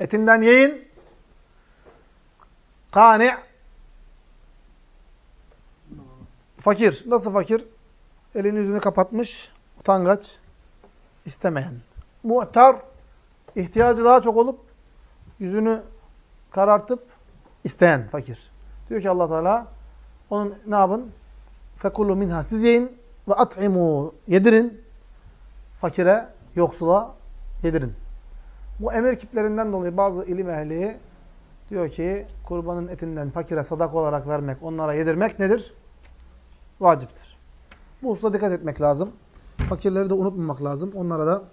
Etinden yiyin. Kani' fakir. Nasıl fakir? Elini yüzünü kapatmış, utangaç, istemeyen. Mu'tar ihtiyacı daha çok olup yüzünü karartıp isteyen fakir. Diyor ki Allah Teala onun ne yapın? Fekulu minha siz yiyin ve at'imu yedirin. Fakire, yoksula yedirin. Bu emir kiplerinden dolayı bazı ilim ehli diyor ki kurbanın etinden fakire sadak olarak vermek, onlara yedirmek nedir? Vaciptir. Bu hususta dikkat etmek lazım. Fakirleri de unutmamak lazım. Onlara da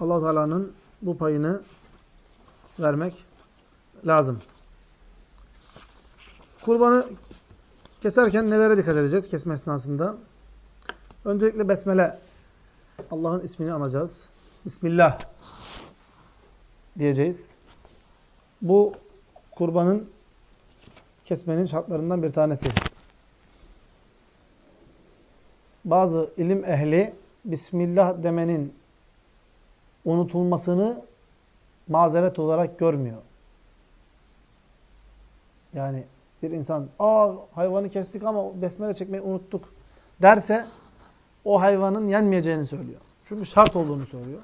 allah Teala'nın bu payını vermek lazım. Kurbanı keserken nelere dikkat edeceğiz kesme esnasında? Öncelikle besmele. Allah'ın ismini anacağız. Bismillah diyeceğiz. Bu kurbanın kesmenin şartlarından bir tanesi. Bazı ilim ehli Bismillah demenin unutulmasını mazeret olarak görmüyor. Yani bir insan, aa hayvanı kestik ama besmele çekmeyi unuttuk derse o hayvanın yenmeyeceğini söylüyor. Çünkü şart olduğunu söylüyor.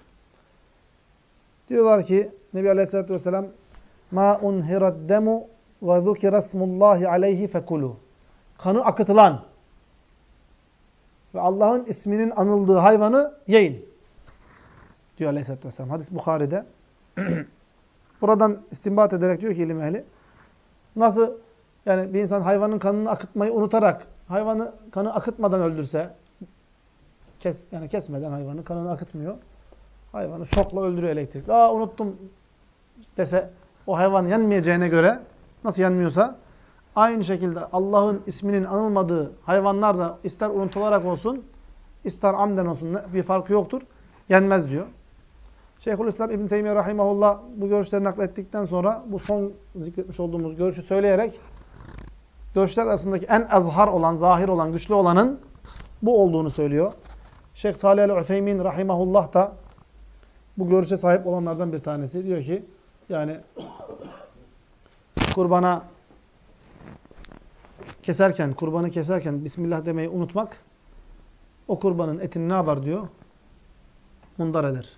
Diyorlar ki Nebi Aleyhisselatü Vesselam ma unhirat demu ve zukira smullahi aleyhi fekulu. Kanı akıtılan ve Allah'ın isminin anıldığı hayvanı yiyin. Diyor Aleyhisselatü Vesselam. Hadis Bukhari'de. Buradan istinbat ederek diyor ki ilim ehli. Nasıl yani bir insan hayvanın kanını akıtmayı unutarak hayvanı kanı akıtmadan öldürse kes, yani kesmeden hayvanı kanını akıtmıyor. Hayvanı şokla öldürüyor elektrik. Aa unuttum dese o hayvan yenmeyeceğine göre nasıl yenmiyorsa aynı şekilde Allah'ın isminin anılmadığı hayvanlar da ister unutularak olsun ister amden olsun bir farkı yoktur. Yenmez diyor. Şeyhülislam İbn Teymiyye rahimehullah bu görüşleri naklettikten sonra bu son zikretmiş olduğumuz görüşü söyleyerek görüşler arasındaki en azhar olan, zahir olan, güçlü olanın bu olduğunu söylüyor. Şeyh Salih el-Üseymin rahimehullah da bu görüşe sahip olanlardan bir tanesi. Diyor ki yani kurbana keserken, kurbanı keserken Bismillah demeyi unutmak o kurbanın etini ne yapar diyor? Mundar eder.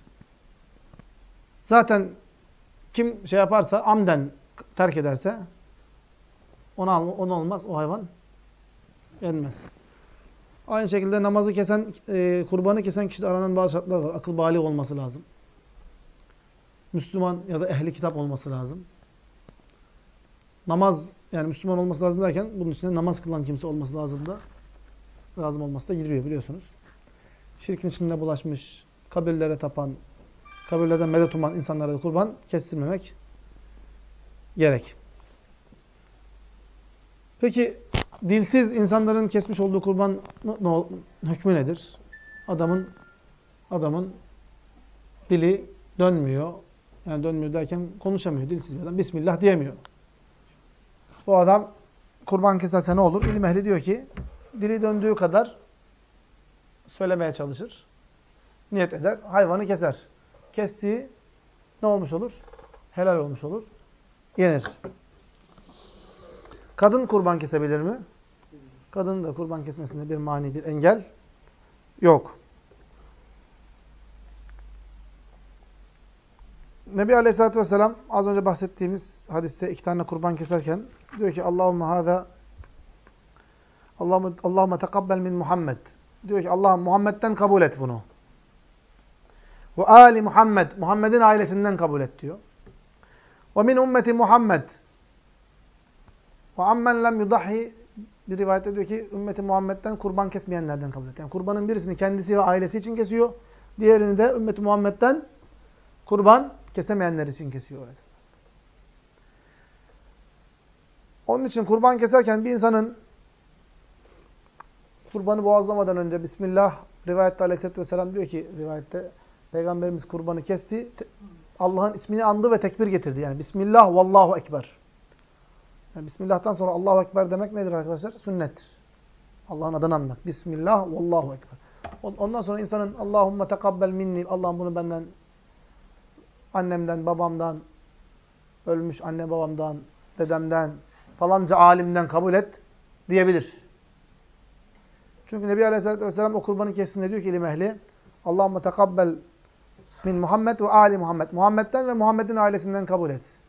Zaten kim şey yaparsa, amden terk ederse ona, ona olmaz, o hayvan yenmez. Aynı şekilde namazı kesen, e, kurbanı kesen kişide aranan bazı şartlar var. Akıl bali olması lazım. Müslüman ya da ehli kitap olması lazım. Namaz, yani Müslüman olması lazım derken bunun içinde namaz kılan kimse olması lazım da lazım olması da giriyor biliyorsunuz. Şirkin içinde bulaşmış, kabirlere tapan, kabirlerden medet uman insanlara da kurban kestirmemek gerek. Peki dilsiz insanların kesmiş olduğu kurban hükmü nedir? Adamın adamın dili dönmüyor. Yani dönmüyor derken konuşamıyor. Dilsiz bir adam. Bismillah diyemiyor. Bu adam kurban keserse ne olur? İlim ehli diyor ki dili döndüğü kadar söylemeye çalışır. Niyet eder. Hayvanı keser. Kestiği ne olmuş olur? Helal olmuş olur. Yenir. Kadın kurban kesebilir mi? Kadının da kurban kesmesinde bir mani, bir engel yok. Nebi Aleyhisselatü Vesselam az önce bahsettiğimiz hadiste iki tane kurban keserken diyor ki Allahümme hâzâ Allahümme, Allahümme tekabbel min Muhammed. Diyor ki Allah Muhammed'den kabul et bunu. Ve Ali Muhammed. Muhammed'in ailesinden kabul et diyor. Ve min ümmeti Muhammed. Ammen lem yudahi bir rivayette diyor ki ümmeti Muhammed'den kurban kesmeyenlerden kabul et. Yani kurbanın birisini kendisi ve ailesi için kesiyor. Diğerini de ümmeti Muhammed'den kurban kesemeyenler için kesiyor. Onun için kurban keserken bir insanın kurbanı boğazlamadan önce Bismillah rivayette aleyhissalatü vesselam diyor ki rivayette Peygamberimiz kurbanı kesti. Allah'ın ismini andı ve tekbir getirdi. Yani Bismillah vallahu ekber. Yani Bismillah'tan sonra Allahu ekber demek nedir arkadaşlar? Sünnettir. Allah'ın adını anmak. Bismillah vallahu ekber. Ondan sonra insanın Allahümme tekabbel minni Allah'ım bunu benden annemden, babamdan, ölmüş anne babamdan, dedemden, falanca alimden kabul et diyebilir. Çünkü Nebi Aleyhisselatü Vesselam o kurbanı kessin diyor ki ilim ehli. Allahümme tekabbel min Muhammed ve Ali Muhammed. Muhammed'den ve Muhammed'in ailesinden kabul et.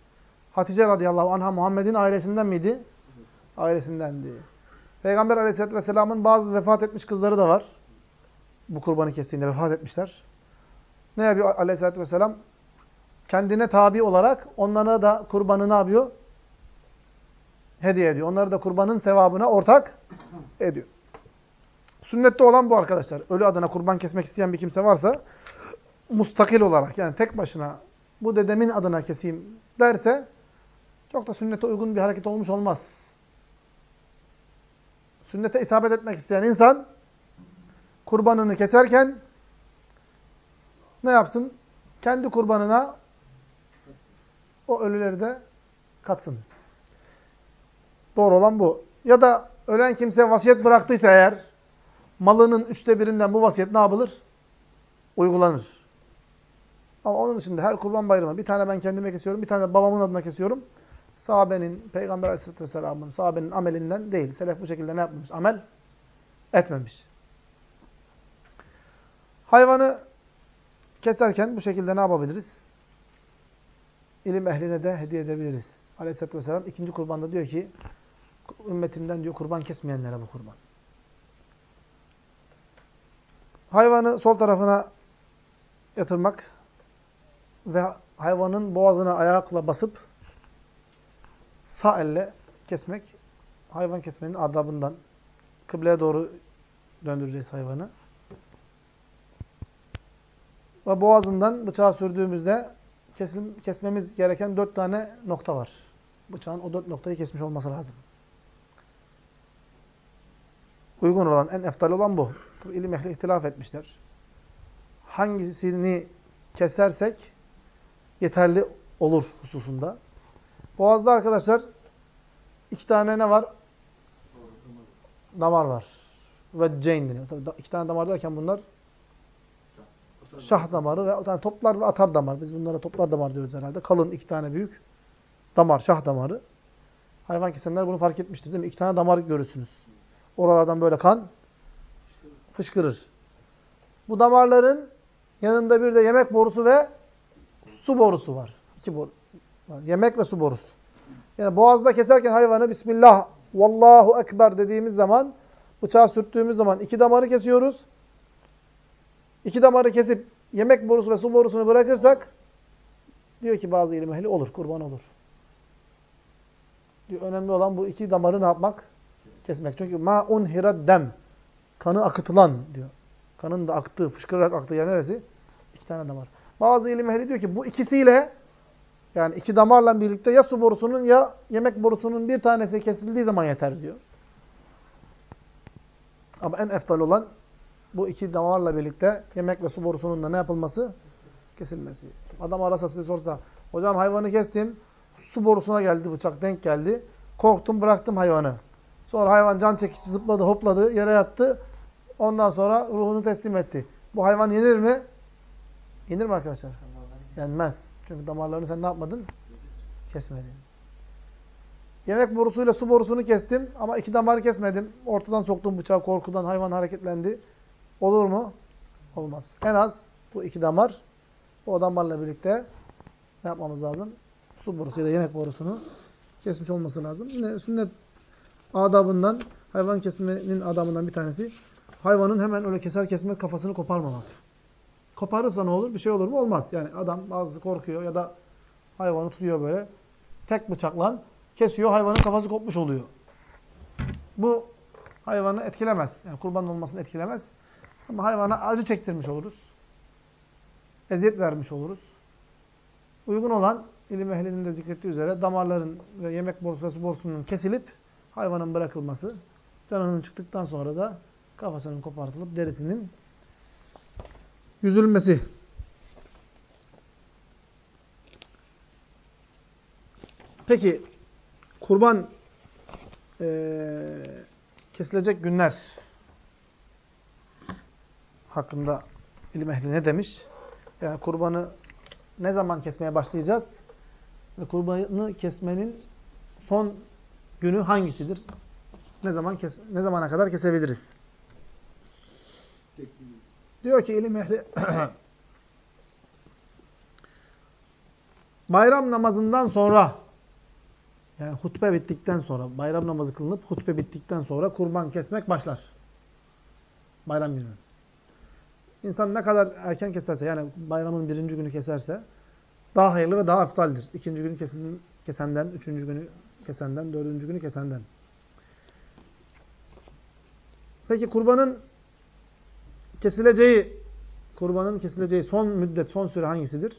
Hatice radıyallahu anha Muhammed'in ailesinden miydi? Ailesindendi. Peygamber aleyhisselatü vesselamın bazı vefat etmiş kızları da var. Bu kurbanı kestiğinde vefat etmişler. Ne yapıyor aleyhisselatü vesselam? Kendine tabi olarak onlara da kurbanı ne yapıyor? Hediye ediyor. Onları da kurbanın sevabına ortak ediyor. Sünnette olan bu arkadaşlar. Ölü adına kurban kesmek isteyen bir kimse varsa mustakil olarak yani tek başına bu dedemin adına keseyim derse çok da sünnete uygun bir hareket olmuş olmaz. Sünnete isabet etmek isteyen insan kurbanını keserken ne yapsın? Kendi kurbanına o ölüleri de katsın. Doğru olan bu. Ya da ölen kimse vasiyet bıraktıysa eğer malının üçte birinden bu vasiyet ne yapılır? Uygulanır. Ama onun dışında her kurban bayramı bir tane ben kendime kesiyorum, bir tane babamın adına kesiyorum. Sahabenin, Peygamber Aleyhisselatü Vesselam'ın, sahabenin amelinden değil. Selef bu şekilde ne yapmamış? Amel etmemiş. Hayvanı keserken bu şekilde ne yapabiliriz? İlim ehline de hediye edebiliriz. Aleyhisselatü Vesselam ikinci kurbanda diyor ki, ümmetimden diyor kurban kesmeyenlere bu kurban. Hayvanı sol tarafına yatırmak ve hayvanın boğazına ayakla basıp sağ elle kesmek hayvan kesmenin adabından. Kıbleye doğru döndüreceğiz hayvanı. Ve boğazından bıçağı sürdüğümüzde kesim, kesmemiz gereken dört tane nokta var. Bıçağın o dört noktayı kesmiş olması lazım. Uygun olan, en eftal olan bu. İlim ehli ihtilaf etmişler. Hangisini kesersek yeterli olur hususunda. Boğazda arkadaşlar iki tane ne var? Damar var. Ve ceyn deniyor. Tabii iki tane damar derken bunlar şah damarı ve yani toplar ve atar damar. Biz bunlara toplar damar diyoruz herhalde. Kalın iki tane büyük damar, şah damarı. Hayvan kesenler bunu fark etmiştir değil mi? İki tane damar görürsünüz. Oralardan böyle kan fışkırır. Bu damarların yanında bir de yemek borusu ve su borusu var. İki boru. Yemek ve su borusu. Yani boğazda keserken hayvanı Bismillah, Vallahu Ekber dediğimiz zaman, bıçağı sürttüğümüz zaman iki damarı kesiyoruz. İki damarı kesip yemek borusu ve su borusunu bırakırsak, diyor ki bazı ilim ehli olur, kurban olur. Diyor, önemli olan bu iki damarı ne yapmak? Kesmek. Çünkü ma unhirad dem. Kanı akıtılan diyor. Kanın da aktığı, fışkırarak aktığı yer neresi? İki tane damar. Bazı ilim ehli diyor ki bu ikisiyle yani iki damarla birlikte ya su borusunun ya yemek borusunun bir tanesi kesildiği zaman yeter diyor. Ama en eftal olan bu iki damarla birlikte yemek ve su borusunun da ne yapılması? Kesilmesi. Adam arasa size sorsa, hocam hayvanı kestim, su borusuna geldi bıçak, denk geldi. Korktum, bıraktım hayvanı. Sonra hayvan can çekici zıpladı, hopladı, yere yattı. Ondan sonra ruhunu teslim etti. Bu hayvan yenir mi? Yenir mi arkadaşlar? Yenmez. Çünkü damarlarını sen ne yapmadın? Kesmedin. Yemek borusuyla su borusunu kestim ama iki damarı kesmedim. Ortadan soktum bıçağı korkudan hayvan hareketlendi. Olur mu? Olmaz. En az bu iki damar o damarla birlikte ne yapmamız lazım? Su borusu ya da yemek borusunu kesmiş olması lazım. Yine sünnet adabından, hayvan kesmenin adabından bir tanesi hayvanın hemen öyle keser kesmez kafasını koparmamak. Koparırsa ne olur? Bir şey olur mu? Olmaz. Yani adam bazısı korkuyor ya da hayvanı tutuyor böyle. Tek bıçakla kesiyor, hayvanın kafası kopmuş oluyor. Bu hayvanı etkilemez. Yani kurban olmasını etkilemez. Ama hayvana acı çektirmiş oluruz. Eziyet vermiş oluruz. Uygun olan ilim ehlinin de zikrettiği üzere damarların ve yemek su borusunun kesilip hayvanın bırakılması. Canının çıktıktan sonra da kafasının kopartılıp derisinin yüzülmesi. Peki kurban ee, kesilecek günler hakkında ilim ehli ne demiş? Yani kurbanı ne zaman kesmeye başlayacağız? Ve kurbanı kesmenin son günü hangisidir? Ne zaman kes ne zamana kadar kesebiliriz? Diyor ki ilim ehli bayram namazından sonra yani hutbe bittikten sonra, bayram namazı kılınıp hutbe bittikten sonra kurban kesmek başlar. Bayram günü. İnsan ne kadar erken keserse, yani bayramın birinci günü keserse daha hayırlı ve daha aftaldir. İkinci günü kesenden, üçüncü günü kesenden, dördüncü günü kesenden. Peki kurbanın kesileceği, kurbanın kesileceği son müddet, son süre hangisidir?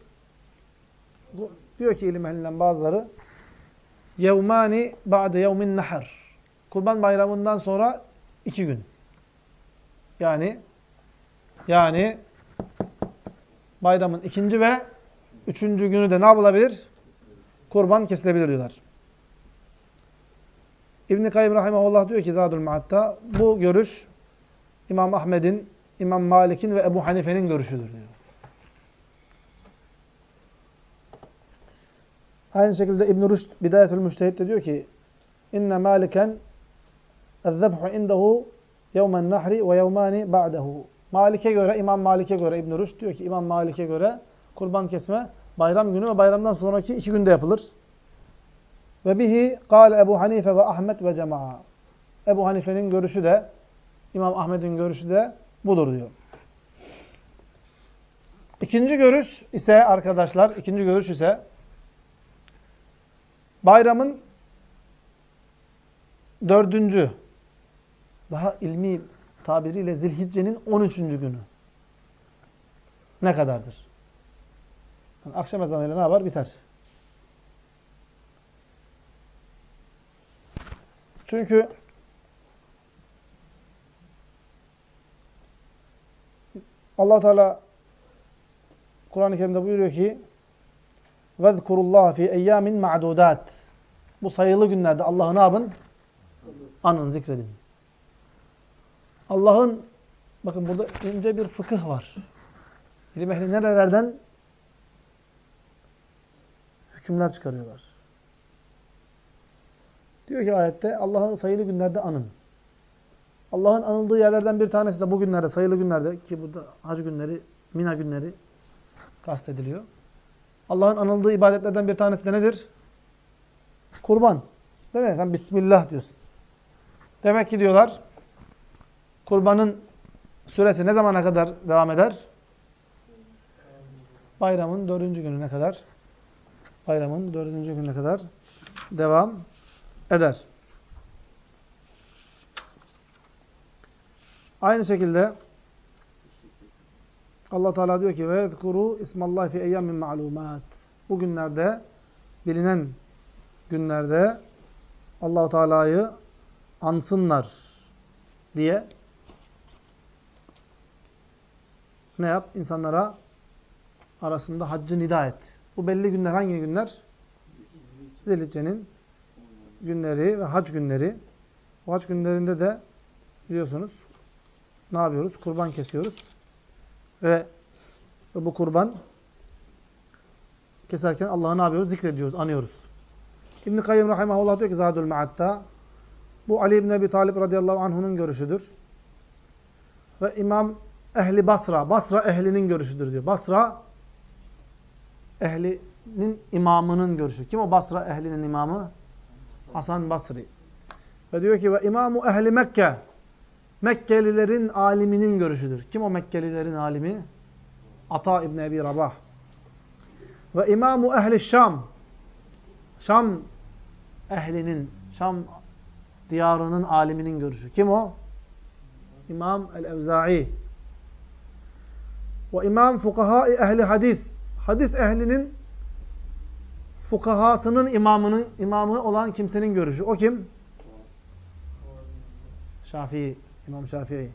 Diyor ki ilim ehlinden bazıları, yevmani ba'de yevmin nahar. Kurban bayramından sonra iki gün. Yani yani bayramın ikinci ve üçüncü günü de ne yapılabilir? Kurban kesilebilir diyorlar. İbn-i Kayyum Rahimahullah diyor ki Zadül Maat'ta bu görüş İmam Ahmed'in, İmam Malik'in ve Ebu Hanife'nin görüşüdür diyor. Aynı şekilde İbn Rüşd Bidayetül Müştehid de diyor ki: "İnne Maliken ezzebhu indehu yevmen nahri ve yevmani ba'dehu." Malik'e göre, İmam Malik'e göre İbn Rüşd diyor ki İmam Malik'e göre kurban kesme bayram günü ve bayramdan sonraki iki günde yapılır. Ve bihi kâle Ebu Hanife ve Ahmet ve cema'a. Ebu Hanife'nin görüşü de, İmam Ahmet'in görüşü de budur diyor. İkinci görüş ise arkadaşlar, ikinci görüş ise bayramın dördüncü, daha ilmi tabiriyle Zilhicce'nin 13. günü. Ne kadardır? Yani akşam ezanıyla ne yapar? Biter. Çünkü allah Teala Kur'an-ı Kerim'de buyuruyor ki وَذْكُرُ اللّٰهَ فِي اَيَّامٍ مَعْدُودَاتٍ Bu sayılı günlerde Allah'ı ne yapın? Anın, zikredin. Allah'ın, bakın burada ince bir fıkıh var. İlim ehli nerelerden hükümler çıkarıyorlar. Diyor ki ayette Allah'ı sayılı günlerde anın. Allah'ın anıldığı yerlerden bir tanesi de bugünlerde, sayılı günlerde ki burada hac günleri, mina günleri kastediliyor. Allah'ın anıldığı ibadetlerden bir tanesi de nedir? Kurban. Değil mi? Sen Bismillah diyorsun. Demek ki diyorlar, kurbanın süresi ne zamana kadar devam eder? Bayramın dördüncü gününe kadar. Bayramın dördüncü gününe kadar devam eder. Aynı şekilde Allah Teala diyor ki ve zkuru ismallahi fi eyyamin ma'lumat. Bu günlerde bilinen günlerde Allah Teala'yı ansınlar diye ne yap? İnsanlara arasında haccı nida et. Bu belli günler hangi günler? Zilhicce'nin günleri ve hac günleri. Bu hac günlerinde de biliyorsunuz ne yapıyoruz? Kurban kesiyoruz. Ve bu kurban keserken Allah'ı ne yapıyoruz? Zikrediyoruz, anıyoruz. İbn-i Kayyum Rahimahullah diyor ki Zadül Ma'atta bu Ali İbn Ebi Talib radıyallahu anh'unun görüşüdür. Ve İmam Ehli Basra, Basra ehlinin görüşüdür diyor. Basra ehlinin imamının görüşü. Kim o Basra ehlinin imamı? Hasan Basri. Ve diyor ki ve imamu ehli Mekke Mekkelilerin aliminin görüşüdür. Kim o Mekkelilerin alimi? Ata İbni Ebi Rabah. Ve İmamu Ehli Şam. Şam ehlinin, Şam diyarının aliminin görüşü. Kim o? İmam El-Evza'i. Ve İmam Fukahai Ehli Hadis. Hadis ehlinin fukahasının imamının imamı olan kimsenin görüşü. O kim? Şafii. İmam Şafii.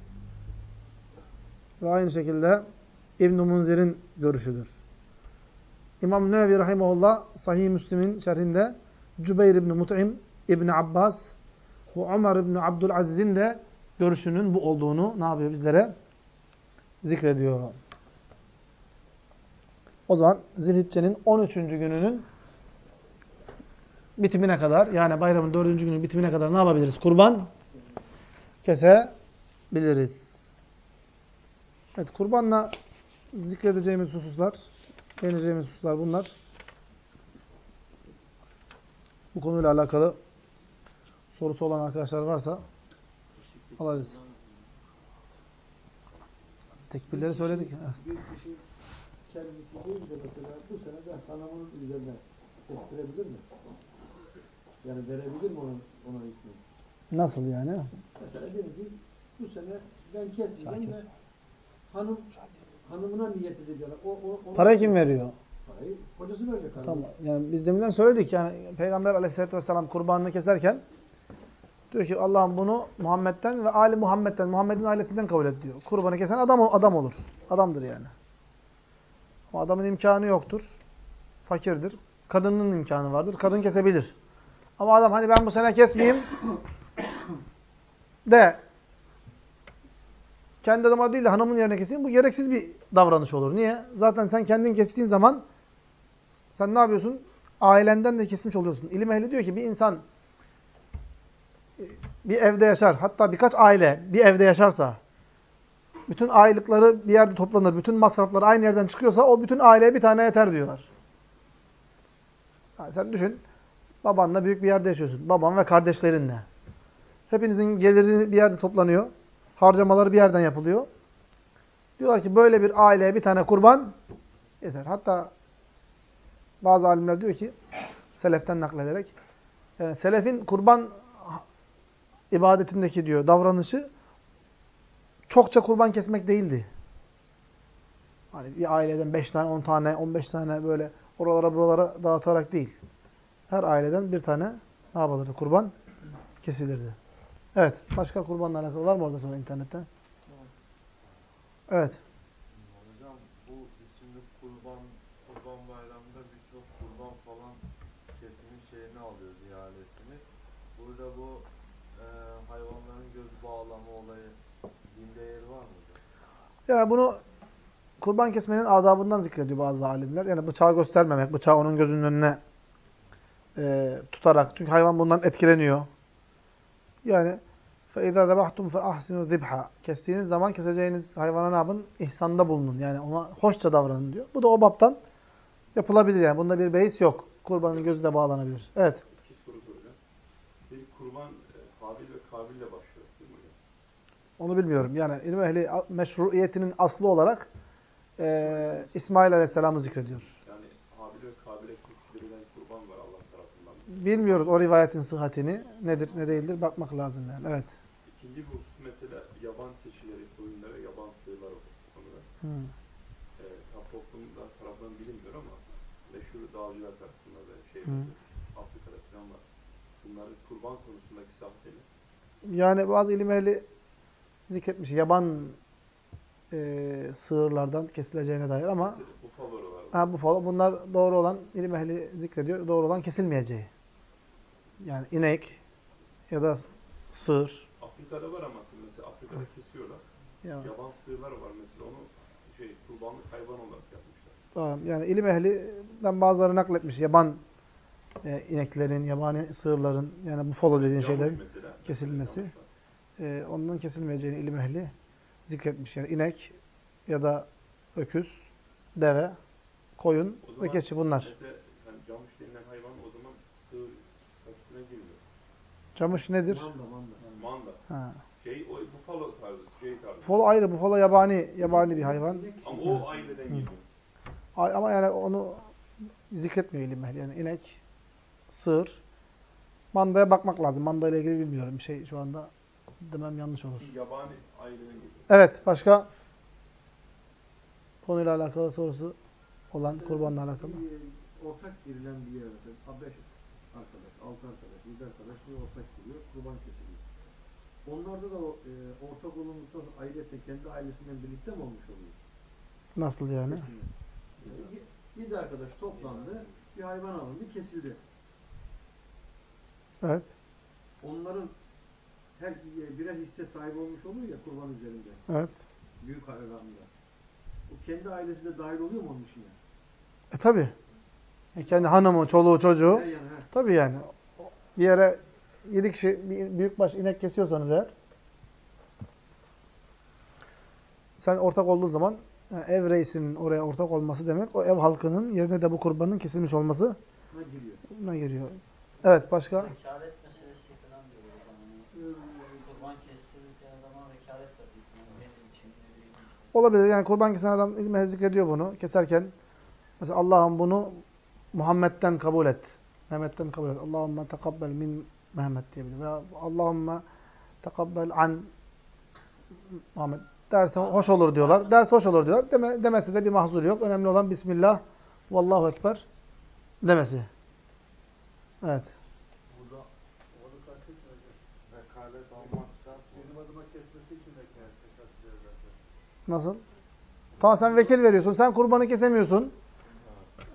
Ve aynı şekilde İbn-i Munzir'in görüşüdür. İmam Nevevi Rahimahullah Sahih Müslim'in şerhinde Cübeyr İbni Mut'im, İbni Abbas ve Ömer İbni Abdülaziz'in de görüşünün bu olduğunu ne yapıyor bizlere? Zikrediyor. O zaman Zilhicce'nin 13. gününün bitimine kadar yani bayramın 4. günün bitimine kadar ne yapabiliriz? Kurban kesebiliriz. Evet kurbanla zikredeceğimiz hususlar, değineceğimiz hususlar bunlar. Bu konuyla alakalı sorusu olan arkadaşlar varsa alırız. Tekbirleri söyledik. Bir kişi kendisi de mesela bu sene de hanımının üzerine kestirebilir mi? Yani verebilir mi onun, ona hükmü? Nasıl yani? Mesela diyelim ki bu sene ben kesmeyeceğim de hanım hanımına niyet edecek. O, o, ona- Parayı kim veriyor? Parayı kocası verecek hanım. Tamam. Yani biz deminden söyledik yani Peygamber Aleyhisselatü vesselam kurbanını keserken diyor ki Allah'ım bunu Muhammed'den ve Ali Muhammed'den, Muhammed'in ailesinden kabul et diyor. Kurbanı kesen adam adam olur. Adamdır yani. Ama adamın imkanı yoktur. Fakirdir. Kadının imkanı vardır. Kadın kesebilir. Ama adam hani ben bu sene kesmeyeyim de kendi adıma değil de hanımın yerine keseyim. Bu gereksiz bir davranış olur. Niye? Zaten sen kendin kestiğin zaman sen ne yapıyorsun? Ailenden de kesmiş oluyorsun. İlim ehli diyor ki bir insan e, bir evde yaşar. Hatta birkaç aile bir evde yaşarsa bütün aylıkları bir yerde toplanır. Bütün masrafları aynı yerden çıkıyorsa o bütün aileye bir tane yeter diyorlar. Yani sen düşün. Babanla büyük bir yerde yaşıyorsun. Baban ve kardeşlerinle. Hepinizin geliri bir yerde toplanıyor. Harcamaları bir yerden yapılıyor. Diyorlar ki böyle bir aileye bir tane kurban yeter. Hatta bazı alimler diyor ki seleften naklederek yani selefin kurban ibadetindeki diyor davranışı çokça kurban kesmek değildi. Hani bir aileden 5 tane, 10 tane, 15 tane böyle oralara buralara dağıtarak değil. Her aileden bir tane ne yapılırdı? Kurban kesilirdi. Evet. Başka kurbanla alakalı var mı orada sonra internette? Evet. Hocam bu biz şimdi kurban kurban bayramında birçok kurban falan kesimin şeyini alıyoruz ihalesini. Burada bu e, hayvanların göz bağlama olayı din değeri var mı? Yani bunu kurban kesmenin adabından zikrediyor bazı alimler. Yani bıçağı göstermemek, bıçağı onun gözünün önüne e, tutarak. Çünkü hayvan bundan etkileniyor. Yani فَاِذَا ذَبَحْتُمْ فَاَحْسِنُوا ذِبْحَ Kestiğiniz zaman keseceğiniz hayvana ne yapın? İhsanda bulunun. Yani ona hoşça davranın diyor. Bu da o baptan yapılabilir yani. Bunda bir beis yok. Kurbanın gözü de bağlanabilir. Evet. İki soru soracağım. Bir kurban e, Habil ve Kabil'le başlıyor değil mi hocam? Onu bilmiyorum. Yani ilim ehli meşruiyetinin aslı olarak e, İsmail Aleyhisselam'ı zikrediyor. Yani Habil ve Kabil'e kestirilen kurban var Allah tarafından. Bilmiyoruz o rivayetin sıhhatini. Nedir, ne değildir bakmak lazım yani. Evet. İkinci bir husus mesela yaban keçileri, koyunları ve yaban sığırları bu konuda. Hı. E, tam toplumda tarafından bilinmiyor ama meşhur dağcılar tarafından ve şey. Afrika'da falan var. Bunların kurban konusundaki sahteli. Yani bazı ilim ehli zikretmiş yaban e, sığırlardan kesileceğine dair ama Mesela bufaloları var. ha, bu falan bunlar doğru olan ilim ehli zikrediyor. Doğru olan kesilmeyeceği. Yani inek ya da sığır. Afrika'da var ama mesela Afrika'da kesiyorlar. Yani, Yaban sığırlar var mesela onu şey kurbanlık hayvan olarak yapmışlar. Tamam. Yani ilim ehlinden bazıları nakletmiş. Yaban e, ineklerin, yabani sığırların yani bufalo dediğin Yavuz şeylerin mesela, kesilmesi. mesela e, ondan kesilmeyeceğini ilim ehli zikretmiş. Yani inek ya da öküz, deve, koyun ve keçi bunlar. Mesela hani camış denilen hayvan o zaman sığır statüsüne girmiyor. Camış nedir? Manda manda. Manda. Ha. Şey, o bufalo tarzı, şey tarzı. Bufalo ayrı. Bufalo yabani yabani bir hayvan. Ama o aileden geliyor. Ama yani onu zikretmiyor ilim ehli. Yani inek, sığır. Mandaya bakmak lazım. Manda ile ilgili bilmiyorum. Bir şey şu anda demem yanlış olur. Yabani aileden geliyor. Evet. Başka konuyla alakalı sorusu olan kurbanla alakalı. Bir, ortak girilen bir yer mesela. Beş arkadaş, altı arkadaş, yedi arkadaş bir ortak giriyor. Kurban kesiliyor. Onlarda da e, ortak sonra ailesi kendi ailesinden birlikte mi olmuş oluyor? Nasıl yani? Kesinlikle. Yani ye- Yedi arkadaş toplandı. Bir hayvan alındı, kesildi. Evet. Onların her birer hisse sahibi olmuş oluyor ya kurban üzerinde. Evet. Büyük hayvanında. O kendi ailesi de dahil oluyor mu onun içine? E tabi. kendi hanımı, çoluğu, çocuğu. Her yana, he. Tabii yani. Bir yere yedi kişi bir büyükbaş inek kesiyorsanız eğer sen ortak olduğun zaman yani ev reisinin oraya ortak olması demek o ev halkının yerine de bu kurbanın kesilmiş olması Ha, giriyor. giriyor. Evet başka? Vekalet meselesi falan diyoruz o zaman. Kurban kestirirken adama vekalet vereceksin. Ne. Olabilir yani kurban kesen adam ilme zikrediyor bunu keserken. Mesela Allah'ım bunu Muhammed'den kabul et. Mehmet'ten kabul et. Allahümme tekabbel min Mehmet diyebilir. Veya Allahümme tekabbel an Muhammed derse hoş olur diyorlar. Derse hoş olur diyorlar. Deme, demesi de bir mahzur yok. Önemli olan Bismillah, Vallahu Ekber demesi. Evet. Burada onu kastetmedi. Vekalet almak şart mı? Benim adıma kesmesi için vekalet şart diyor zaten. Nasıl? Tamam sen vekil veriyorsun. Sen kurbanı kesemiyorsun.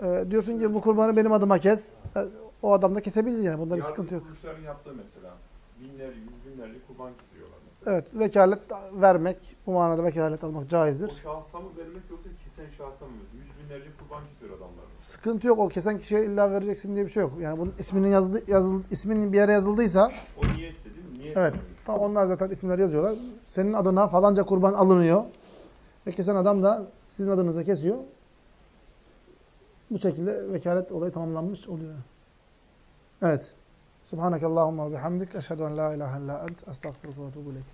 Ee, diyorsun ki bu kurbanı benim adıma kes. Sen- o adam da kesebilir yani. Bunda bir sıkıntı yok. kuruluşların yaptığı mesela. Binlerce, yüz binlerce kurban kesiyorlar mesela. Evet. Vekalet vermek, bu manada vekalet almak O caizdir. şahsa mı vermek yoksa kesen şahsa mı? Yüz binlerce kurban kesiyor adamlar. Sıkıntı yok. O kesen kişiye illa vereceksin diye bir şey yok. Yani bunun isminin yazıldı, yazıl, isminin bir yere yazıldıysa O niyetle değil mi? Niyet evet. Tam onlar zaten isimleri yazıyorlar. Senin adına falanca kurban alınıyor. Ve kesen adam da sizin adınıza kesiyor. Bu şekilde vekalet olayı tamamlanmış oluyor. Evet. Subhanakallahumma bihamdik. Eşhedü en la ilahe illa ent. Estağfirullah ve ileyk.